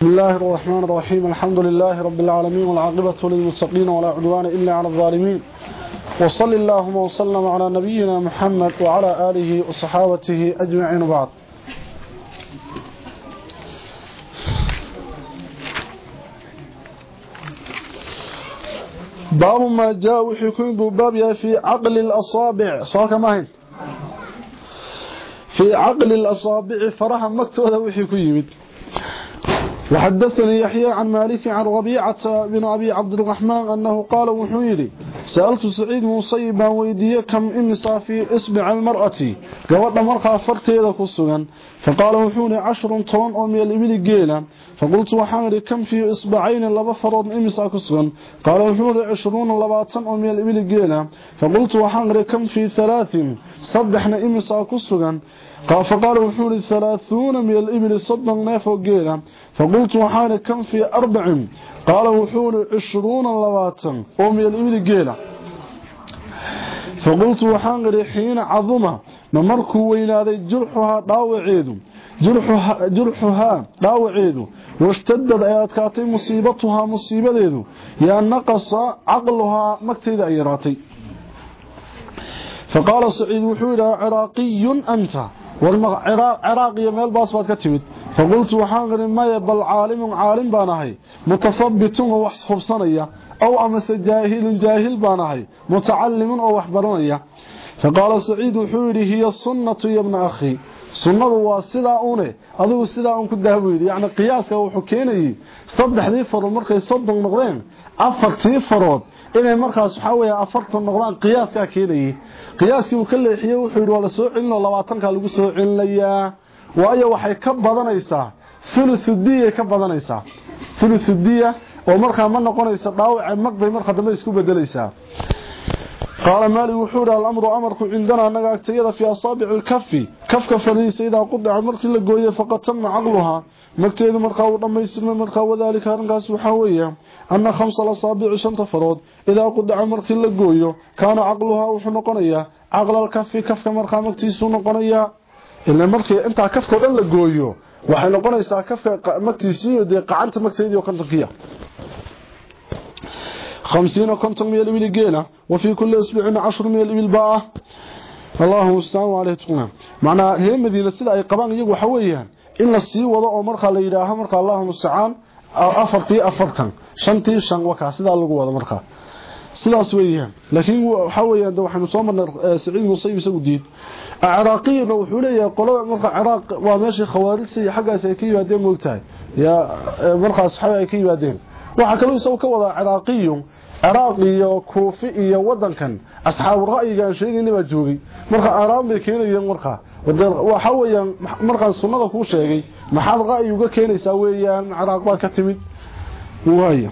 بسم الله الرحمن الرحيم الحمد لله رب العالمين والعاقبة للمتقين ولا عدوان إلا على الظالمين وصل اللهم وسلم على نبينا محمد وعلى آله وصحابته أجمعين بعد باب ما جاء وحيكون بباب في عقل الأصابع صار كما في عقل الأصابع فرحا مكتوبة وحيكون يمد وحدثني يحيى عن مالك عن ربيعة بن أبي عبد الرحمن أنه قال وحيري سألت سعيد مصيبا ويدي كم إمسا في إصبع المرأة؟ قوات مرقى فرتيدا كسوغا فقال وحوني عشر طوان أمي الإبل قيلا فقلت وحانري كم في إصبعين لبفرض إمسا كسوغا قال وحوني عشرون لباتن أمي الإبل قيلا فقلت وحانري كم في ثلاث؟ صدحنا إمسا كسوغا فقال وحوني ثلاثون من الإبل صدق نيفو قيلا فقلت وحاني كم في أربع؟ قال وحوني عشرون لباتن أمي الإبل قيلا فقلت وحاني حين عظمة. نمركو وينادي جرحها داوعيدو جرحها, جرحها داوعيدو واشتدد ايادكاتي مصيبتها مصيبتيدو يا نقص عقلها مكتيد ايراتي فقال سعيد وحولا عراقي أنت. والعراقي ميل باصبات كتمد فقلت وحانغري ما بل عالم عالم بانهي. متثبت وحصف صنية أو أمس جاهل جاهل بانهي. متعلم أو وحبرنية فقال سعيد وحوري هي السنة يا ابن أخي. سنة واسدا أونه أدو سدا أن كدهبيد يعني قياسك وحكيني. صدح ذي فرد مركي صدق نقدين afartii farood inay markaas waxa weeya afartan noqdaan qiyaaskaa keenayay qiyaaskii uu ka leexiyey wuxuu yidhi waa la soo celinoo labaatankaa lagu soo celinayaa waayo waxay ka badanaysaa thuluthudiyaay ka badanaysaa. Thuluthudiya oo markaa ma noqonaysa dhaawaca mag bay markaa dambe isku bedelaysaa qaala maali wuxuu idhi alamru amarku cindana naga agtayada fii asaabici lkafi kafka farihiisa idaa qudica markii la gooyey faqad tama magteedu markaa uu dhammaystirmay markaa wadaalika arrinkaas waxaa weeye anna khamsa lasaabici shanta farood idaa qudaca markii la gooyo kaana caqluhaa wuxuu noqonayaa caqlal kafi kafka markaa magtiisuu noqonayaa. Ila markii intaa kafka dhan la gooyo waxay noqonaysaa kafka magtiisii dee qacanta magteedii kontonkiya hamsiina konton miyal ibil geela wa fii kulli isbuucin cashru miyal ibil baa ah allaahuma staanu caleyh sida ay qabaan iyagu waxa weeyaan in la sii wado oo marka la yiraaho marka allahumma sa'an afartii afartan shantii shan waka sida lagu wado marka. Sidaas weeyaan. Laakiin waxa weeyaan waxaanu soo marnay saciid musayib isagu diid. Ciraaqiyna wuxuu leeyahay qolada marka ciraaq waa meeshii khawaarisay xagaas ay ka yimaadeen moogtahay. Ya markaas xaga ay ka yimaadeen. Waxa kale isagu ka wada ciraaqiyo ciraaq iyo kuufi iyo wadankan asxaab ra'yiga sheegayna inaba joogay marka aaraad bay keenayeen warkaa waxa weeyaan markaan sunnada kuu sheegay maxaad ra'yi uga keenaysaa weeyaan macraaq baad ka timid. Waaya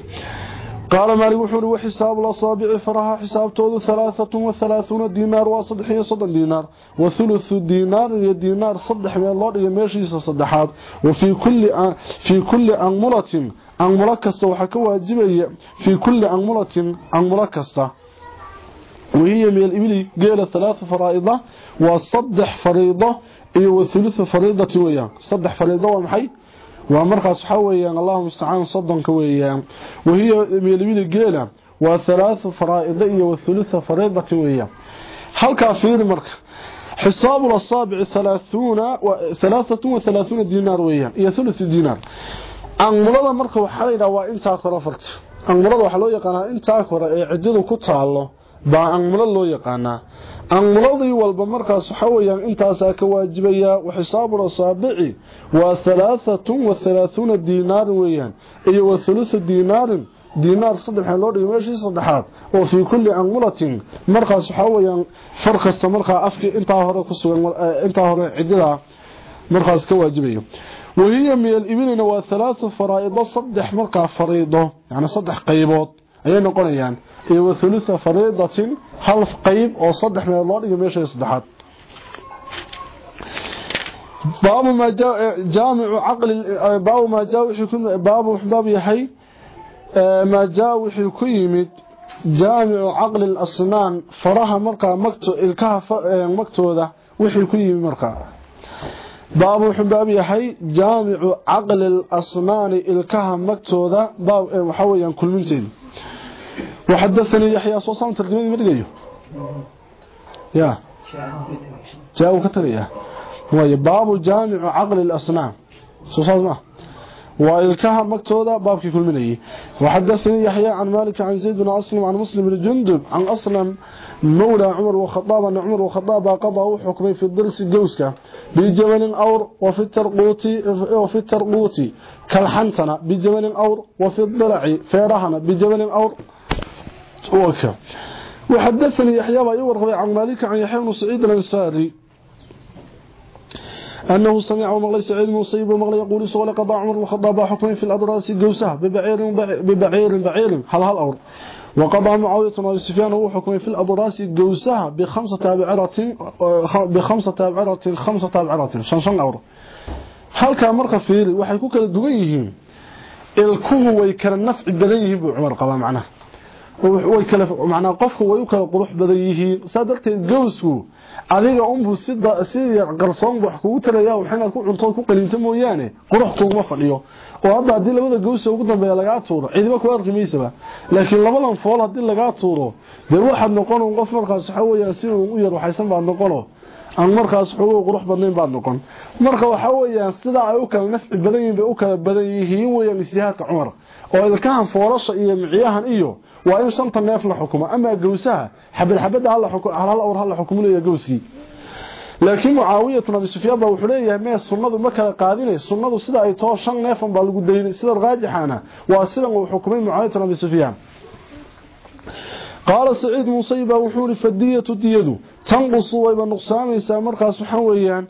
qaala maalig wuxuuhi wa xisaabu lasaabici faraha xisaabtoodu alaaatun wahalaahuuna diinaar waa saddex iyo soddon diinaar. Wa huluthu diinaarin iyo diinaar saddex meel loo dhigay meeshiisa saddexaad. Wa fii kulli anmulatin anmulo kasta waxaa ka waajibaya fii kulli anmulatin anmulo kasta. وهي من الإبل قيل ثلاث فرائضة وصدح فريضة وثلث فريضة ويا. صدح فريضة ومحي ومرخص حويا اللهم استعان صدنك ويا. وهي ميلمين قيلة وثلاث فرائض وثلث فريضة ويا. هل كافير مرخ حساب الأصابع ثلاثون وثلاثة وثلاثون دينار ويا. هي ثلث دينار. أنمرضا مرخ وحالينا وإنتا كرفرت أنمرضا وحلو يقانا إنتا كرا عدده كتالله. Baa anmulo loo yaqaanaa. Anmuladii walba markaas waxa weeyaan intaasaa ka waajibaya waxisaabu asaabici waa halaaatun wa halaahuuna diinaar weeyaan. Iyo wa hulusu diinaarin. Diinaar saddexa loo dhigay? Meeshii saddexaad. Oo fii kulli anmulatin markaas waxaa weyaan far kasta markaa afkii intaa hore kusugan intaa hore cididaa markaas ka waajibayo wahiya min alibilina waa halaatu faraa'ido saddex markaa fariido yani saddex qaybood ayay noqonayaan iyo wathulusa fariidatin hal qayb oo saddex meelood loo dhigo meesha saddexaad. Baabu ma e, jaamicu caqli e, baabu ma jaa wixii ku baabu baab yahay e, ma jaa wixii ku yimid jaamicu caqli al-asnaan faraha marka magto ilkaha magtooda wixii ku yimid marka baabu wuxuu baab yahay jaamicu caqli al-asnaani ilkaha magtooda baab waxaa وحدثني يحيى صوصان ترجمين مرقيه يا. جاءوا كتريا هو باب جامع عقل الأصنان صوصان ما. وإلكها مكتوذة باب كل منيه وحدثني يحيى عن مالك عن زيد بن أسلم عن مسلم بن جندب عن أسلم مولى عمر وخطاب أن عمر وخطاب قضوا حكمي في الدرس الجوسكة بجبل أور وفي الترقوت وفي الترقوت كالحنتنة بجبل أور وفي الضلع فيرهنة بجبل وكا وحدثني يحيى ويورغي عن مالك عن يحيى بن سعيد الأنساري أنه سمع ومغلي سعيد مصيب ومغلي يقول سؤال قضاء عمر وخطاب حكمي في الأدراس جوسة ببعير ببعير بعير حل هالأور وقضى معاوية بن سفيان هو في الأضراس جوسها بخمسة بعرة بخمسة بعرة خمسة بعرة شن شن أور halka marka fiiri waxay ku kala duwan yihiin ilkuhu way kala nafci yihiin buu Umar qaba way kala macna qofku way kala qurux badan yihiin. Sadarteed gowsku adiga unbu sida si qarsoon wax kugu taraya waxaad ku cunto ku qalinta mooyaane qurux kuuma fadhiyo. Oo hadda haddii labada gows ugu dambeeya laga tuuro ciidaba ku arkimaysaba laakiin labadan fool haddii laga tuuro dee waxaad noqon qof markaas waxa si uu u yar waxaysan baa noqono. Aan markaas xoog qurux badnayn baa noqon. Marka waxa weeyaan sida ay u kala nafci badan yihiin bay u kala badan yihiin weeyaan isihaadka Umar oo ilkahan foorasha iyo miciyahan iyo waa in shanta neef la xukumo ama gowsaha xabad xabad hal xukumo hal awr hal xukumo gowskii laakiin muawiya ibn abi sufyaan baa wuxuu leeyahay mee sunnadu ma kala qaadinay sunnadu sida ay too shan neefan baa lagu daynay sida raajixana waa sida uu xukumay muawiya ibn abi sufyaan قال سعيد مصيبه وحول فديه ديدو تنقص ويبا نقصانيسا markaas waxaan weeyaan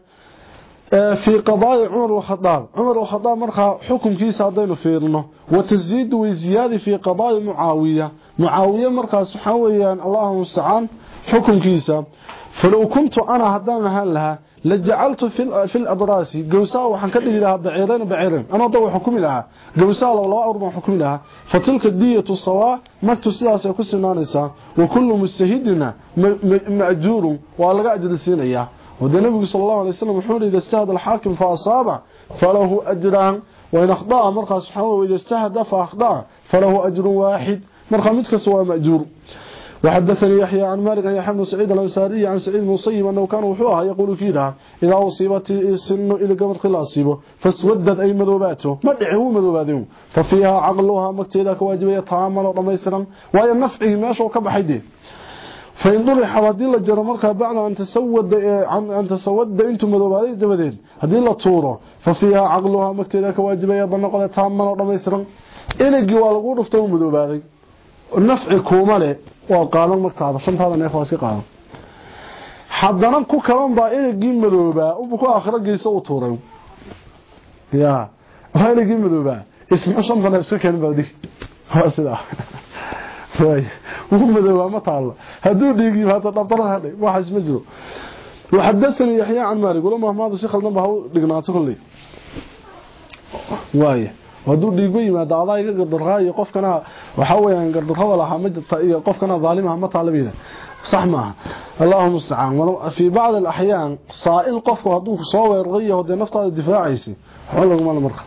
آه، في قضايا عمر وخطاب عمر وخطاب مرخى حكم كيسا في فيرنه وتزيد وزيادة في قضايا معاوية. معاوية مرخى سحاويا الله سعان حكم كيسا فلو كنت أنا هدام هلها لجعلت في الأدراس. قوساء وحنكد لها بعيرين بعيرين أنا أضوى حكم لها. قوساء لا أرمى حكم لها. فتلك الدية الصواة مكتو سلاسة كسنانسة وكل مستهدنا مأجور. والغاجر سينيه alayhi wasallam wuxuu yiri istahad al-hakim fa asaba falahu ajran wa in akhda marqa subhanahu wa ta'ala fa akhda falahu ajrun wahid marqa mid kasto waa ma'jur وحدثني يحيى عن مالك عن بن سعيد الأنصاري عن سعيد المصيب أنه كان وحوها يقول فيها إذا أصيبت السن إلى قبر خلاصيبه فاسودت أي مذوباته ما دعوا مذوباته ففيها عقلها مكتيدا كواجبية تامل ودميسرن واي نفعي ماشو fain durixa haddii la jaro markaa bacda an tasawada intuu madoobaaday dabadeed haddii la tuuro fa fiiha caqluhaa magteeda ka waajibaya danoqda taaman oo dhammaystiran inagii waa lagu dhufta u madoobaaday nafci kuuma le waa qaadan magtaada shantaada neef waa iska qaadan. Haddana ku kaban baa inagii madoobaa unbu ku aakhiro geyso u tuuray. Y waa inagii madoobaa isma shanta neef iska madoobaa ma taalo hadduu dhiigi hata dhabtaran hadhay waxa isma jiro وحدثني يحيى عن مالك ولما ما هذا شيخ لما هو دغناته كلي واي waduu dhiigo yimaado adaa iga gardaraayo qofkana waxa weeyaan gardarrada lahaa ma jirta iyo qofkana zaalimaha ma taalabiina صح ما اللهم استعان في بعض الاحيان صائل قف haduu soo weerqayo de naftaada difaacaysi xoolaha ma marqa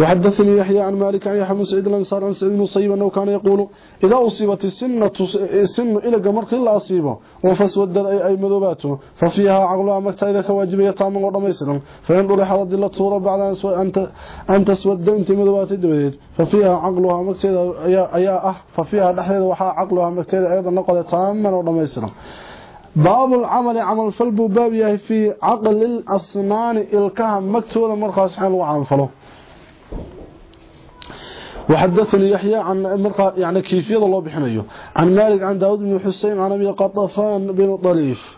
وحدثني يحيى عن مالك عن يحيى بن سعيد الأنصار عن سعيد مصيب أنه كان يقول إذا أصيبت السنة السن إلى جمرك لا أصيبة وفسود أي مذوباته ففيها عقلها مكتايده كواجبيه تام ودميسرن فين دور حد لا توره بعد انت انت سود أنت مذوبات دبيد ففيها عقلها مكتايده ايا آه ففيها دحيده وحا عقلها مكتايده أيضا نقد تام ودميسرن باب العمل عمل فلب باب في عقل الاسنان الكهم مكتوله مرخص حال وعنفله وحدثني يحيى عن مرقى يعني كيفيه الله بحنيه عن مالك عن داود بن حسين عن ابي قطفان بن طريف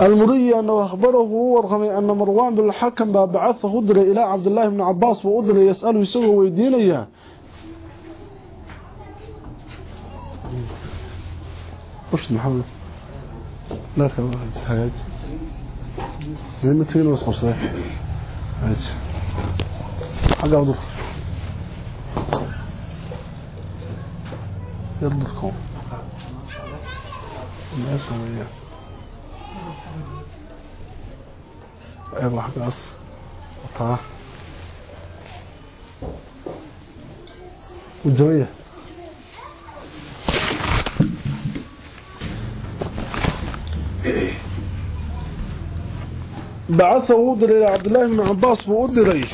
المري أنه أخبره ورغمي أن مروان بن الحكم بعثه أدري إلى عبد الله بن عباس وأدري يسأله يسوه ويدين إياه وش محمد لا تبغى حاجات لما تجي نوصل صحيح حاجة أوضح يضركم الناس هي أيضا حقاس ها الجوية بعثه أدر إلى عبد الله بن عباس بأدري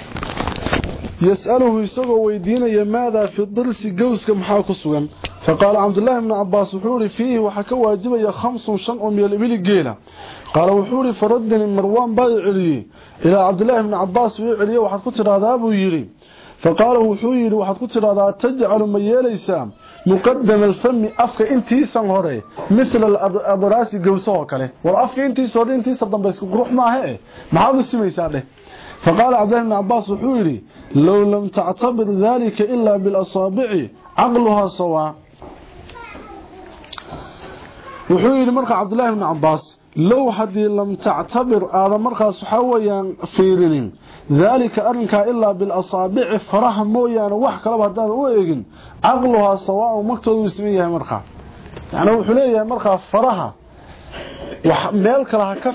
yas'aluhu isagoo weydiinaya maadaa fi dilsi gowska maxaa ku sugan? Faqaala cabdulaahi bnu cabaas wuxuu ihi fiihi waxaa ka waajibaya khamsun shan oo miyal ibili geela qaala wuxuu ihi faradani marwaan baa i celiyey. Ilaa cabdulaahi bni cabaas uu celiye waxaad ku tidhaahdaa buu yidhi. Faqaala wuxuu yidhi waxaad ku tidhaahdaa tajcalu ma yeelaysaa muqadama alfami afka intiisan hore mithla adraasi gowsahoo kale. War afka intiisa hore intiisa dambe qurux maahae eh? maxaad u simaysaa dheh فقال عبد bni بن wuxuu yidhi low lam tactabir dalika ilaa bilasaabici caqluhaa sawaa wuxuu yidhi markaa cabdulahi bni cabaas low haddii lam tactabir aadan markaas waxaa weyaan fiirinin daalika arrinkaa ilaa bilasaabici faraha mooyaane wax kalaba haddaadan u eegin caqluhaa sawaaun magtoodu isman yahay markaa yacni wuxuu leeyahay markaa faraha meel kale ha ka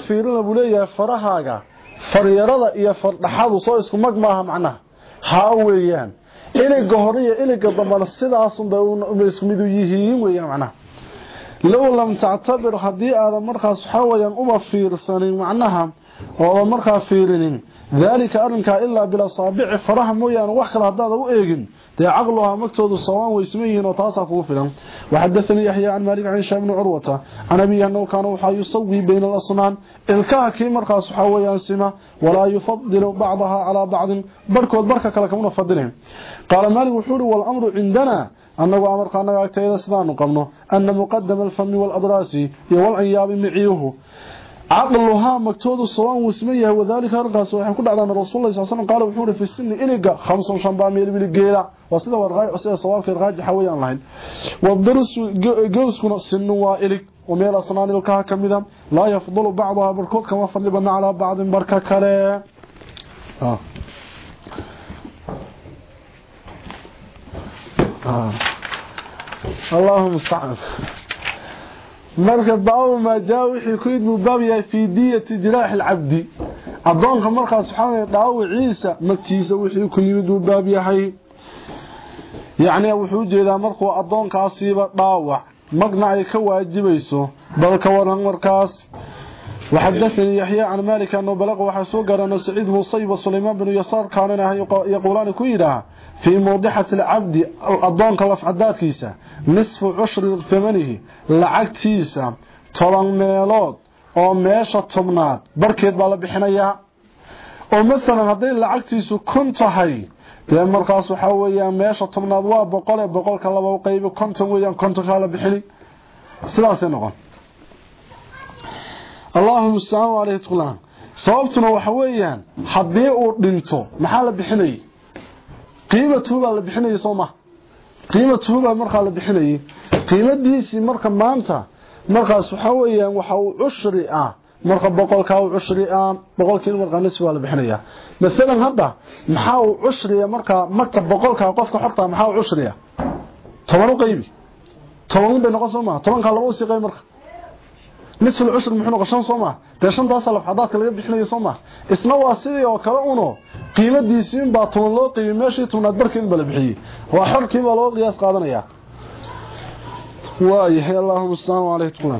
faryarada iyo fardhaxadu soo isku mag maaha macnaha. Haa weeyaan. Iliga hore iyo iliga dambana sidaasunbay isku midu yihiin weeyaan macnaha. Low lam tactabir haddii aadan markaas waxaa weyaan uba fiirsanin macnaha oo markaa fiirinin. Daalika arrinkaa ilaa bilasaabici faraha mooyaane wax kale haddaada u eegin دي عقلها مكتود الصوان ويسميهن وطاسك وفلا وحدثني يحيى عن مالك عن شام بن عروة. عن أبي أنه كان يصوي بين الأصنام. إذ كان مرقى صحوة ينسمة ولا يفضل بعضها على بعض. بركة وبركة لكم نفضلهم قال مالك حول والأمر عندنا. أنه أمر قانا يكتير أصنان قمنه. أن مقدم الفم والأدراس والعياب معيوه. عقلها مكتود الصوان واسمية وذلك أرقى أرقص وحن على أن الرسول الله عليه وسلم قال وحوري في السن إليقا خمسة وشنبام يلبي لقيلة وصيدة ورغاية وصيدة صوان في الغاية حوية أنلاين والدرس قوس كنا السن إليق وميل أصنان إلقاها كمدا لا يفضل بعضها بركوت كما فلبنا على بعض بركة كري آه. آه. اللهم استعب marka baaw ma jaa wixii ku idmu baab yahay fi diyati jiraax alabdi. Adoonka markaas subxaanahu dhaawiciisa magtiisa wixii ku yimid uu baab yahay. Yaani wuxuu jeedaa markuu adoonkaasiiba dhaawac magna ay ka waajibayso balka waran markaas وحدثني يحيى عن مالك أنه بلغ وحسوق أن سعيد مصيب وسليمان بن يسار كانوا يقولان كويدا في موضحة العبد الضون كلف عداد كيسا نصف عشر ثمنه لعقتيسا طبعا ميلود oo meesha tobnaad barkeed baa la bixinayaa oo maalan hadday lacagtiisu kun tahay dee markaas waxaa weeyaan meesha tobnaad waa boqol ee boqolka laba qaybi konton weeyaan kontonkaa la bixini sidaasay noqon allahuma mustacaan caleyhi tqlaan sababtuna waxa weeyaan haddii uu dhinto maxaa la bixinayay? Qiimatuhu baa la bixinayay soo ma? Qiimatuhu baa la bixinayay. Qiimadiisii marka maanta markaas waxaa weeyaan waxa uu cushri ah. Marka boqolkaa uu cushri ah boqolkiina markaa nisfi waa la bixinayaa. Maalan hadda maxaa uu cushriya markaa magta boqolkaa qofka xortaa maxaa uu cushriya toban u qaybi. Toban bay noqon soo maha tobankaa laba u sii qayb marka nisfi lcushri muxuu noqon shan soo maha dee shantaasa lafxadaadka laga bixinayo soo maha isna waa sidii oo kale uno qiimadiisii inbaa toban loo qaybi meeshii tobnaad barkeed baa la bixiyey waa xorkiibaa loo qiyaas qaadanayaa وايحي اللهم السلام عليه تقول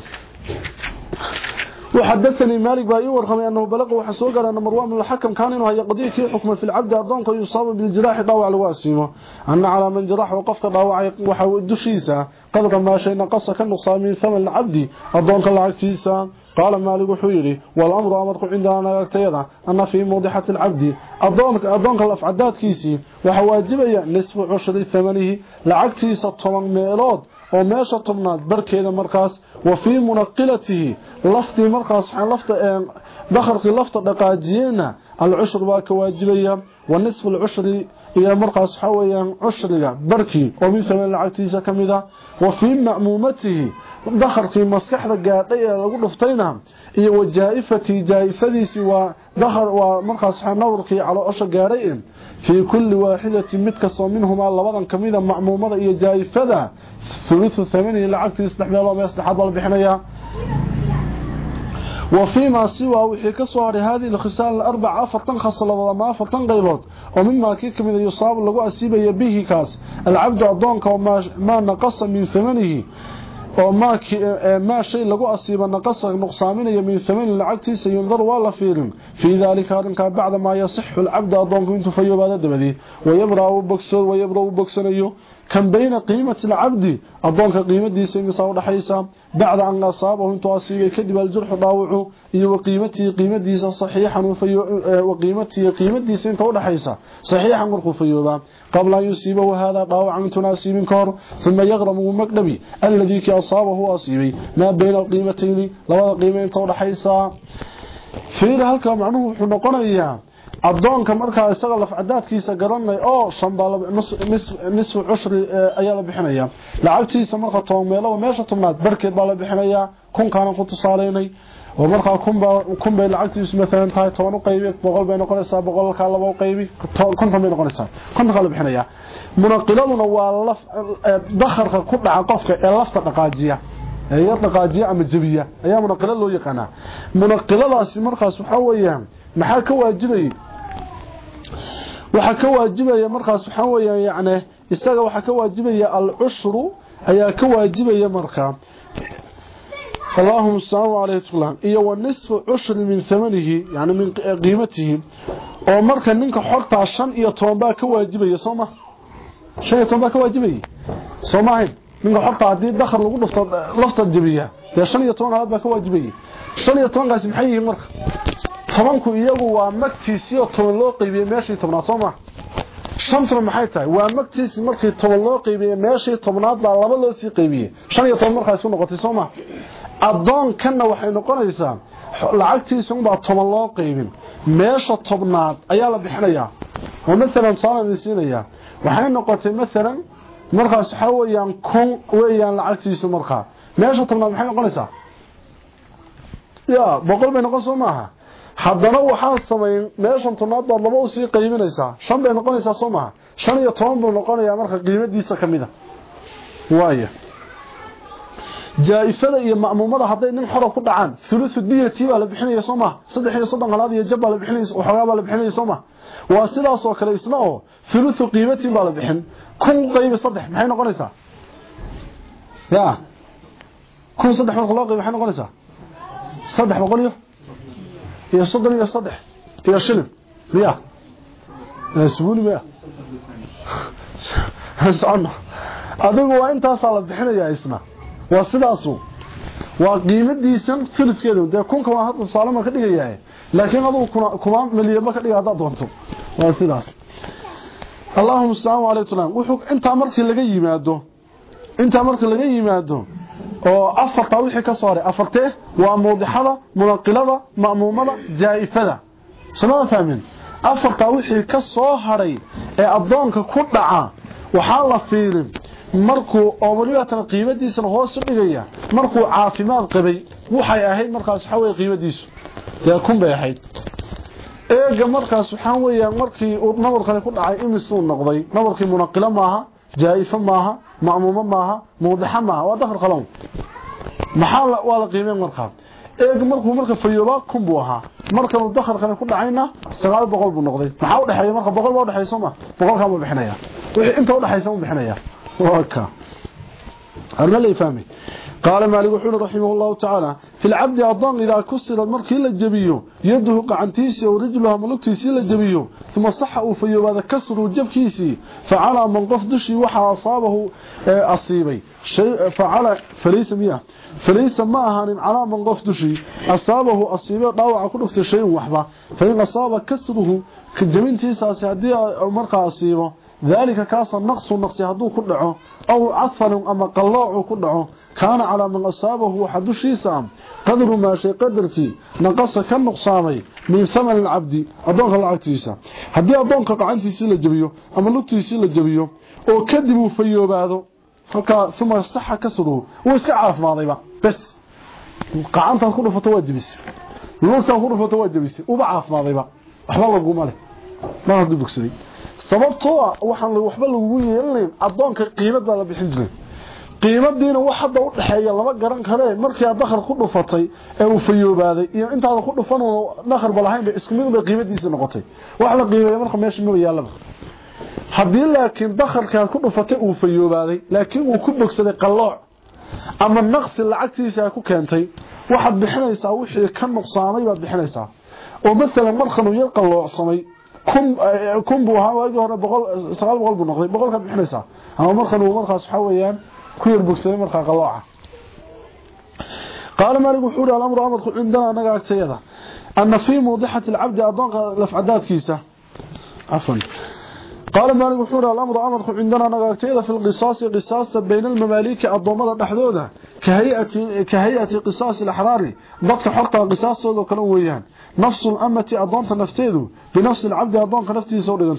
وحدثني مالك بأي ورقم أنه بلغ وحسوق أن مروان من الحكم كان إنه يقضي في حكم في العبد اظن يصاب بالجراح ضاوع الواسمة. أن على من جراح وقفك ضاوع وحو دشيسا قدر ما شيء نقص كنقصان من ثمن العبد. اظن لعكتيسا قال مالك وحيري والأمر أمرك عندنا نغتيدا أن في موضحة العبد. اظنك اظنك الأفعدات كيسي. وحواجبيا نصف عشر ثمنه. لعكتيسا 10 ميلود وميشة طبنات بركة إلى مركز وفي منقلته لفتي مركز دخلقي لفتة دقاجينا العشر واكواجبية والنصف العشر إلى مركز حويا عشر بركة ومن ثمان العكتيسة كمذا وفي مأمومته دخلقي مسكحة قاطية لفتينها iyo wa jaa-ifatii jaa-ifadiisii waa waa markaas nawrkii caloosha gaadhay fii kulli waaxidatin mid kastoo minhumaa labadan kamida ma'muumada iyo jaa-ifada ثلث ثمنه لعقتي استحمل الله ما يستحض البحنية وفيما سوى وحي كسوار هذه الخصال الأربع أفرطن خصل وما أفرطن قيبات ومما كيك من يصاب لغو أسيب به كاس. العبد أضونك وما نقص من ثمنه. وما ما شيء لغو أسيب نقص نقصامين من ثمن العبد سينظر ولا فيرن في ذلك هذا بعد ما يصح العبد أضونك انتو فيو هذا دبدي ويبرأ بكسر كم بين قيمة العبد؟ أضونك قيمة دي سيمسا ودحيسا بعد أن أصابه انتو أصيبه كذب الجرح ضاوعه. وقيمته قيمة دي صحيحا وقيمته قيمة دي سيمسا ودحيسا صحيحا مرخو فيوبا قبل أن يصيبه هذا ضاوعا من تناسيب كور. ثم يغرم مكنبي الذي أصابه أصيبه ما بين القيمتين؟ لو قيمة انتو ودحيسا فإذا هلك معنوه حنقنا إياه adoonka markaa isaga lafcadaadkiisa garanay oo nisfu cushri ayaa la bixinaya lacagtiisa marka toban meeloba meesha tobnaad barkeed baa la bixinayaa kunkaana ku tusaaleynay oo markaa kun bay lacagtiisu maalan tahay toban u qaybi boqol bay noqonaysaa boqolkaa laba u qaybi konton bay noqonaysaa kontonkaa la bixinayaa munaqiladuna waa dakharka ku dhaca qofka ee lafta dhaqaajiya ee dhaqaajiya ama jabiya ayaa munaqilad loo yaqaanaa munaqiladaasi markaas waxaa weeyaan maxaa ka waajibayay waxa ka waajibaya markaas waxa weeyaan yaani isaga waxa ka waajibaya al-ushru ayaa ka waajibaya marka اللهم صل عليه وسلم iyo wanisfu ushri min thamanihi yani min qiimatihi oo marka ninka xorta 5 iyo 10 baa ka waajibaya sooma 5 iyo 10 baa ka waajibaya soomahay ninka xorta hadii dakhal lagu dhufto lafta jabiya 5 iyo 10 baa ka waajibaya 5 iyo 10 gaas maxay yihiin marka Tobanku iyagu waa magtiisiyo toban loo qeybiyey meeshii tobnaad soo ma shantuna maxay tahay waa magtiisi markii toban loo qeybiyey meeshii tobnaad baa laba loo sii qeybiyey shan iyo toban markaa isku noqotay soo ma addoonkanna waxay noqonaysaa lacagtiisa unbaa toban loo qeybin meesha tobnaad ayaa la bixinayaa oo maalan tusaale idin siinayaa waxay noqotay maalan markaas waxaa weeyaan kun weeyaan lacagtiisu markaa meesha tobnaad maxay noqonaysaa ya boqol bay noqon soo maaha haddana waxaa samayn meeshan tobnaad baad laba usii qaybinaysaa shan bay noqonaysaa soo maha shan iyo toban buu noqonayaa marka qiimadiisa ka mid a waaya jaa-ifada iyo ma'muumada hadday nin xora ku dhacaan thuluthu diyati baa la bixinaya soo maha saddex iyo soddon halaad iyo jab baa la bixinaya waxoogaa baa la bixinaya soo maha waa sidaas oo kale isna oo thuluthu qiimatin baa la bixin kun qaybi saddex maxay noqonaysaa ya kun saddex marka loo qaybi maxay noqonaysaa saddex boqol iyo iyo soddon iyo saddex. Iyo shilin. Miya. Suguuli miya. Socono adigu waa intaasaa la bixinayaa isna. Waa sidaasu. Waa qiimadiisan filifkeedu dee kunka waa hadda saalama ka dhigayaa laakiin adugu kuma milyanba ka dhiga haddaad doonto. Waa sidaas. Allahuma asalaamu calaykum wuxuu intaa markii laga yimaado intaa markii laga yimaado oo afarta wixii ka soo haray afartee waa muudixada munaqilada ma'muumada jaa-ifada. Samada fahmin? Afarta wixii ka soo haray ee addoonka ku dhaca waxaa la fiirin markuu oo walibaatan qiimadiisana hoos u dhigaya markuu caafimaad qabay waxay ahayd markaas waxaa weye qiimadiisu. Dee kun bay ahayd. Eega markaas waxaa weeyaan markii uu nabarkani ku dhacay imisuu noqday. Nabarkii munaqilo maaha جائزا ماها معموما ماها موضحا ماها ودفر قلون محال ولا قيمين مرخان إيق مركو مركو فيوبا كمبوها مركو دخل خلينا كل عينا سغال بقول بنقضي. محاو دحيي مركو بقول بو دحيسوما بقول كامو بخنيا و انتو دحيسوما بخنيا وكا هرنا لي فهمي قال مالك وحول رحمه الله تعالى في العبد أضان إذا كسر المركي للجبيه يده قعنتيسي ورجلها ملكتيسي للجبيه ثم صحه فيو هذا كسر جبكيسي فعلى من قف دشي وحا أصابه أصيبي. فعلى فليس مياه. فليس ما أهان على من قف دشي أصابه أصيبي ضاوع كل شيء وحبا فإن أصاب كسره كجميل تيساسي هدي مرقى أصيبه. ذلك كاس النقص النقص هدو كدعه أو عفر أما قلاع كدعه kaana calaa man asaabahu waxaa dushiisa ah qadru maa shay qadarkii naqasa ka nuqsaamay min samani alcabdi addoonka lacagtiisa. Haddii addoonka gacantiisii la jabiyo ama lugtiisii la jabiyo oo kadib uu fayoobaado halkaa uma saxa ka sugo wuu iska caafimaadayba bes. Gacantaad ku dhufato waa jebise lugtaad ku dhufato waa jebise uba caafimaadayba. Sababtoo a waxaan waxba lagugu yeelanayn addoonka qiimad la bixin jiray. Qiimadiina wax hadda u dhaxeeya lama garan kare markii aad dakhal ku dhufatay ee uu fayoobaaday iyo intaada ku dhufan oo dakhal balahayn bay isku mid bay qiimadiisa noqotay wax la qiimeeyo marka meesha ma yaalaba haddii laakiin dakhalka aad ku dhufatay uu fayoobaaday laakiin uu ku bogsaday qallooc ama naqsi lacagtiisa ku keentay waxaad bixinaysaa wixii ka nuqsaamay baad bixinaysaa oo maalan markan uu yar qalloocsamay kun buu ahaa waagii hore sagaal boqol buu noqday boqolkaad bixinaysaa ama markan uu markaas waxaa weeyaan ku yar bogsaday markaa qallooca qaala maalik wuxuu ihi alamru amarku cindana anaga agtayada ana fii muudixati alcabdi addoonka lafcadaadkiisa cafwan قال مالك وحور الأمر أمرك عندنا نغاكتيد في القصاص قصاص بين المماليك الضمضة دحدودة كهيئة, كهيئة قصاص الأحرار. ضدك حقا قصاص تودو كنويان نفس الأمة أضانت نفتيدو بنفس العبد أضانك نفتي سوري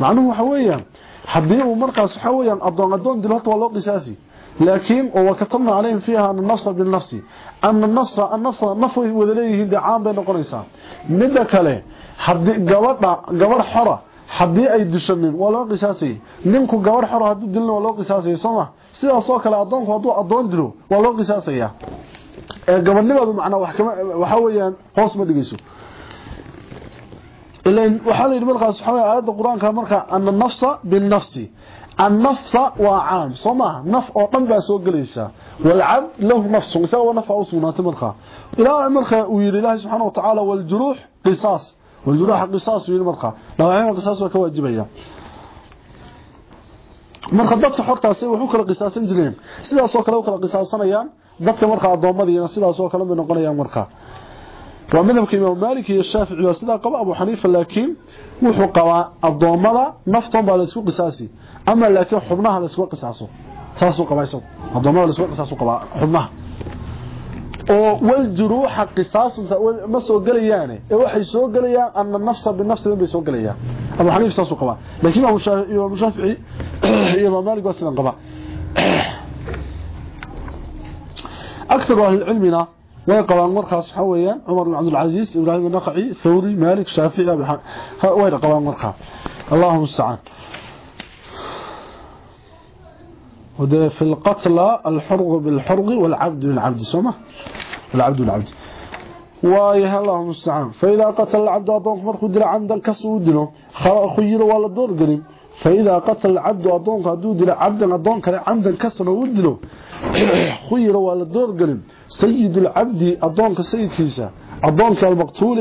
macnuhu waxa weeyaan haddii uu markaas waxa weeyaan adoon adoon dilo horta waa loo qisaasi. Laakiin oo katabna calayhim fiiha an nafsa binafsi ana nafsa an nafsa naf way wada leeyihiin dee caan bay noqonaysaa. Midda kale haddii gabadha gabadh xora haddii ay dushanin waa loo qisaasayay ninku gabadh xora hadduu dilina waa loo qisaasaya sooma sidaasoo kale adoonku hadduu adoon dilo waa loo qisaasaya. Ee gabadhnimaadu macnaa wax kama waxa weeyaan hoos ma dhigayso. Ilaan waxa la yiri markaas waxa weeyaan aayada quraanka marka an nafsa bin nafsi النفس وعام صما نف أو دن با سو غليسا والعبد له نفس سوى نف أو سنات مرخا إلى مرخا ويري الله سبحانه وتعالى والجروح قصاص والجروح قصاص ويري مرخا لو عين قصاص وكواجبيا marka dadka xortaasi wuxuu kala qisaasan jireen sidaas oo kale u kala qisaasanayaan dadka marka adoomadii sidaas oo kale ma noqonayaan marka ومنهم كما مالك الشافعي والسلا قبا ابو حنيفه لكن و هو قوا اضمضا نفطون بعد قصاصي اما لكن حبناها السوق قصاصو تاسو قبايسو اضمضا السوق قصاصو قبا حبناها أو والجروح قصاص ما سو غليان اي وحي سو غليان ان النفس بالنفس بي سو غليان ابو حنيفه سو قبا لكن ابو الشافعي ابو الشافعي يما مالك والسلا قبا أكثر العلمنا ويقبان مرخص حويا عمر بن عبد العزيز إبراهيم النخعي ثوري مالك شافعي ويقبان مرخص اللهم استعان وده في القتلى الحرق بالحرق والعبد بالعبد سمع العبد بالعبد وايه اللهم استعان فإذا قتل العبد أضونك مرخو دل عمدا كسو دلو خير ولا دور قريب فإذا قتل العبد أضونك أدو دل عمدا كسر ودلو خير ولا دور قريب سيد العبد أضونك سيد كيسا أضونك المقتول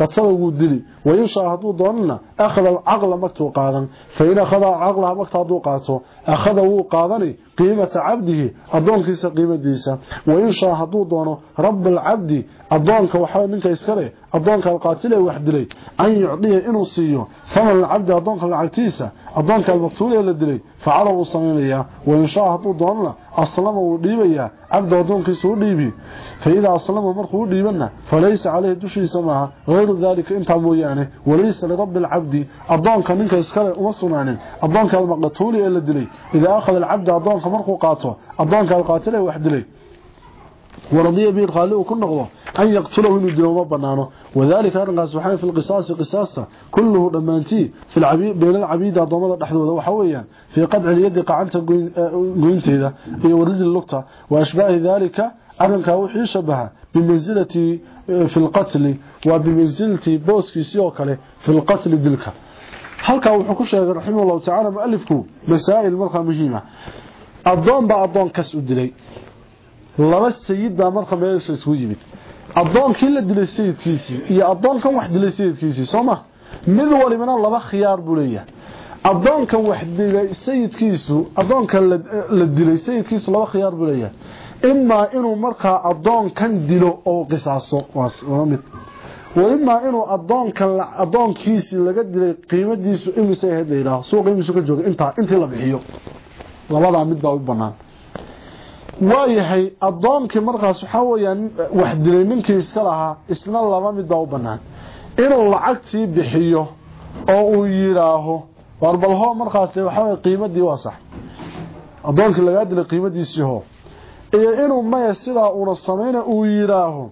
للدلين فإن شاء هدو دونه قتله ودلي وإن شاء هدو دوننا أخذ العقل مكتو قادا فإن أخذ عقلها مكتو قاته أخذه قادني قيمة عبده أضونك كيسا قيمة ديسا وإن شاء هدو دونه رب العبد أضونك وحاول منك يسكره أضونك القاتل وحدلي أن يعطيه إنو سيو ثمن العبد أضونك العكتيسة أضونك المقتول للدلي فعرضوا الصميمية وإن شاء هدو دوننا أصلم وديبيا عبد أضونك يسو ديبي فإذا أصلم مرخو ديبنا فليس عليه دشي سماها غير ذلك انت مويانه وليس لرب العبد أضونك منك يسكره ومصنانه أضونك المقتول للدلي إذا أخذ العبد أضونك مرخو قاته أضونك القاتل وحدلي ورضي به الخالق نقضه أن يقتله من الدنوم بنانه. وذلك أرنقى سبحانه في القصاص قصاصة كله دمانتي في العبيد بين العبيد ضمضة نحدوده وحويا في قدع اليد قعنت قوينته ذا ورد اللقطة. وأشباه ذلك أرنقى وحي شبه بمنزلة في القتل. وبمنزلة بوسكي سيوكله في القتل بالك halka wuxuu ku sheegay raximahullahu ta'ala muallifku masaa'il marka muhiima adoon ba adoon kas u dilay laba sayid baa marka meesha isku yimid adoonkii la dilay sayidkiisii iyo adoonkan wax dilay sayidkiisii sooma mid walibana laba khiyaar buu leeyahay adoonkan wax dilay sayidkiisu adoonkan la dilay sayidkiisu laba khiyaar buu leeyahay imma inuu marka adoonkan dilo oo qisaaso waa mid waimaa inuu adoonka adoonkiisii laga dilay qiimadiisu imise ahayd layidhaaho suu qiimiisu ka jooga intaa intii la bixiyo. Labadaa mid baa u banaan waayahay adoonkii markaas waxa weyaan wax dilay ninkii iska lahaa isna laba midbaa u banaan inuu lacagtii bixiyo oo uu yidhaaho warbalho markaas waxaw qiimadii waa sax. Adoonkii lagaa dilay qiimadiisiiho iyo inuu maya sidaa uuna samaynay uu yidhaaho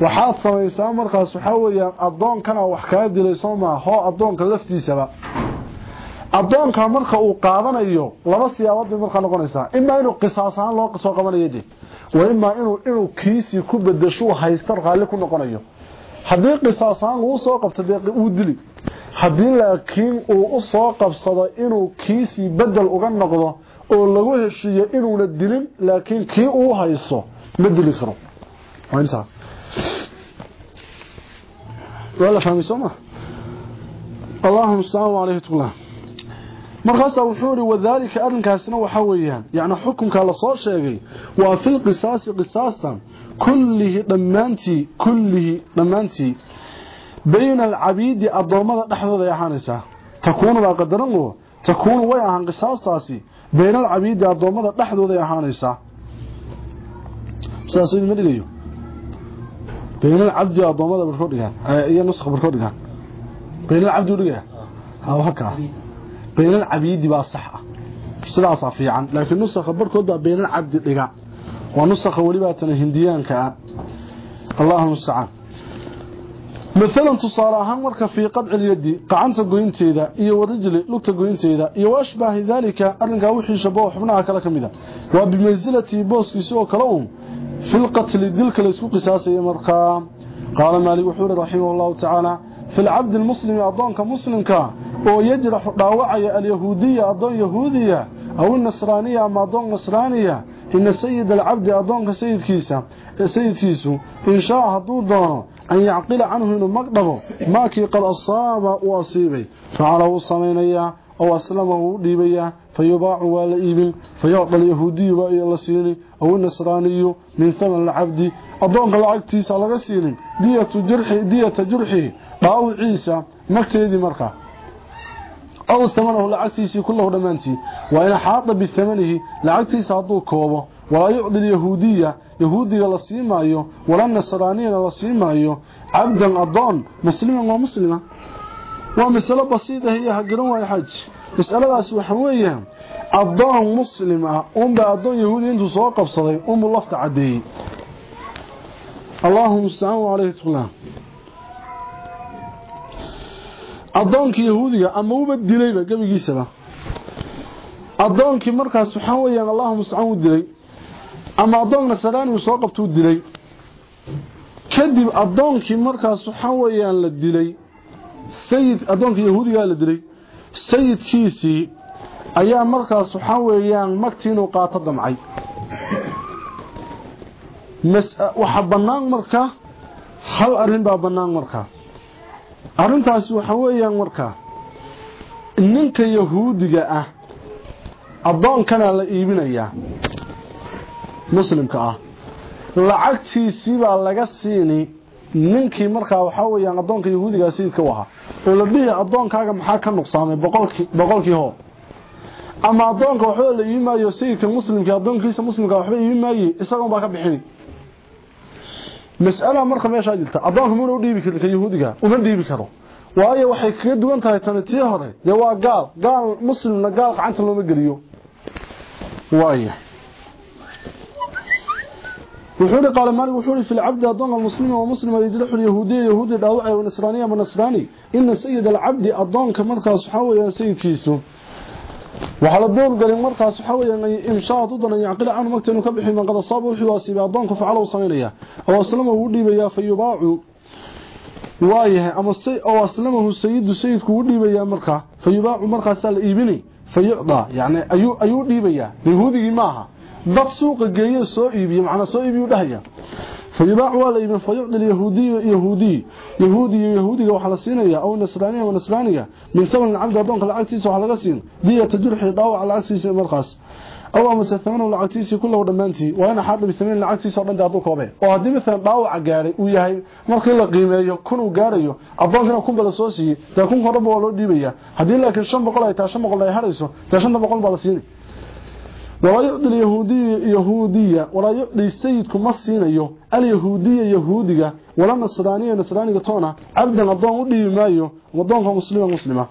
waxaad samaysaa markaas waxaa weeyaan addoonkana wax kaga dilay soo maa hoo addoonka laftiisaba. Addoonka marka uu qaadanayo laba siyaabood bay markaa noqonaysaa. Imaa inuu qisaas ahaan loo soo qabanayo wa imaa inuu inuu kiisii ku bedeshuu haysta raalli ku noqonayo. Haddii qisaas lagu soo qabto dee uu dili. Haddii laakiin uu u soo qabsado inuu kiisii bedel uga noqdo oo lagu heshiiyo inuuna dilin laakiin kii uu hayso ma dili karo waa la ma? Allahumma salaamu alayhi wa markaas wuxuu ri wadaalika arinkaasna waxa weeyaan yaani xukunka la soo sheegay waa fi qisaas qisaasan kullihi dhamaantii kullihi dhamaantii bayna al-abidi adoomada dhaxdooda ay ahaanaysa takuun waa qadaran oo takuun way ahaan qisaastaasi bayna al-abidi adoomada dhaxdooda ay ahaanaysa بين العبد barkood dhigaan iyo nusakh barkood dhigaan بين العبد dhigaa ha haka بين العبيد ah sidaas fiican laakiin nusakh barkood baa بين العبد waa nusakh waliba tan hindiyaanka Allahu musta'an مثلا تصالح ahaan marka fi qadc al-yadi qacanta goynteeda iyo wadajli lugta goynteeda iyo washbah dalika arrinka wixii shabaw xubnaha kala kamida waa bimanzilati booskiisa oo um في القتل ذلك الأسبوع قساسي مرقا قال مالي وحوري رحمه الله تعالى في العبد المسلم أضان كمسلم ويجرح ضاوعي اليهودية أضان يهودية أو النصرانية أما أضان نصرانية. إن سيد العبد أضان كسيد كيسا سيد كيسو. إن شاء حدود أن يعقل عنه إنه مقدمه. ما كي قد أصاب وأصيبه. فعله الصمينية أو أسلمه ليبيه فيباع ولا إيبن فيعطى اليهودي وإي الله سيني أو النصراني من ثمن العبد أضونك لعقتيس على سيني دية جرحي, دية جرحي باو عيسى مكتيدي مرقى أو ثمنه لعقتيس كله رمانتي وإن حاط بثمنه لعقتيس عضو كوبه walaa yucdi lyahuudiya yahuudiga la sii maayo wala nasraaniyana la sii maayo cabdan adoon musliman waa muslima waa masalo basiid ah iyo hagaran waayo xaaj masaladaas waxa weeyaan adoon muslim ah unba adoon yahuudi intuu soo qabsaday unbuu lafta cadeeyey allahuma mustacaan caleyhi tqlaan adoonkii yahuudiga ama uba dilayba gebigiisaba. Adoonkii markaas waxaa weyaan allahuma mustacaan u dilay. Ama adoon nasaraanigu soo qabtuu dilay. Kadib adoonkii markaas waxaa weyaan la dilay. Sayid adoonkii yahuudigaa la dilay sayidkiisii ayaa markaas waxaa weeyaan magtii inuu qaato damcay. Waxa bannaan marka hal arrin baa bannaan marka. Arrintaasi waxa weeyaan marka ninka yahuudiga ah addoonkana la iibinayaa muslimka ah. Lacagtiisii baa laga siini ninkii markaa waxaa weyaan addoonka yahuudigaa sayidka u ahaa la dhihi addoonkaaga maxaa ka nuqsaamay boqolkii hoo ama addoonka waxba la iibi maayo sayidka muslimka addoonkiisa muslimka waxba iibi maaye isagoon baa ka bixini mas'ala marka meeshaa jirta addoonka muna u dhiibi karin ka yahuudiga uma dhiibi karo waayo waxay kaga duwan tahay tani tii hore dee waa gaal gaal muslimna gaal gacanta looma geliyo waaya وحوري قال مالك وحوري في العبد أدون المسلم ومسلم يجلح اليهودية يهودي داوعي ونصرانية ونصراني إن سيد العبد كمركز حاوي يا سيد كيسو. وعلى الدور قال مركز حاوي إن شاء ضدنا يعقل عنه مكتن كبحي من قد أصابه وحواسي بأدون كفعله صغيرية أو أسلمه ودي بيا فيباع. وآيه أما السي أو أسلمه السيد السيد ودي بيا مركز. فيباع مركز سال إيبني فيعضى يعني أيو أيو يهودي dad suuqa geeyo soo iibiyo macna soo iibiyo dhahaya waa la iibin fayucdil yahuudiy yahuudiy yahuudiy yahuudiga waxa la siinaya oo nasraaniga wa nasraaniga min saban abd adoonka lacagtiisa waxa laga siin diyata jurxi dhaawac lacagtiisa markaas aw ama satamana lacagtiisa kullu dhamaantii waa in xaad bisameyn lacagtiisa oo dhan daadu koobe oo hadii midna dhaawac gaaray uu yahay markii la qiimeeyo kun uu gaarayo adoonkana kun bala soo siiyay taa kun horba waa loo dhiibaya hadii laakiin 500 ay taa 500 ay harayso taa 500 baa la siinay walaa yucdi yahuudiy yahuudiya walaa yucdi sayidku ma siinayo alyahuudiya yahuudiga wala nasraaniya nasraaniga toona cabdan adoon u dhiibi maayo adoonka muslima muslima.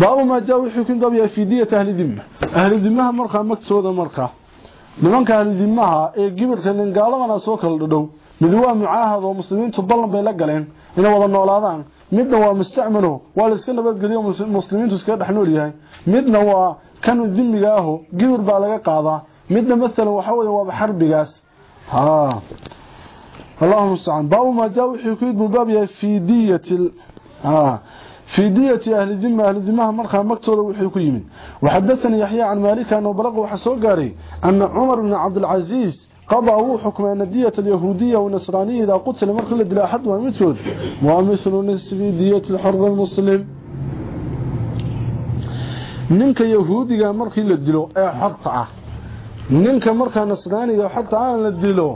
Baabu maa jaa wuxuu ku gaabyahay fii diyata ahli dimma. Ahli dimmaha markaa magtooda markaa nimanka ahli dimmaha ee gibirka ningaaladan soo kala dhadhow. Mid waa mucaahad oo muslimiintu ballan bay la galeen inay wada noolaadaan midna waa mustacmalo waa la iska nabadgeliyo muslimiintu iskaga dhex nool yahay midna waa kan dimiga aho gibir baa laga qaadaa midna maalan waxa weeye waaba xarbigaas ha اللهم استعان باب ما جاء وحي كيد باب في دية ها في دية أهل الذمة أهل الذمة مرخى مكتوبة وحي كيمن وحدثني يحيى عن مالك أنه بلغ وحسو قاري أن عمر بن عبد العزيز قضى حكم أن الدية اليهودية والنصرانية إذا قتل مرخى لدلا أحد ومثل ومثل نسب دية الحر المسلم dilo ee xorta ah ninka markaa nasraaniga xorta aan la dilo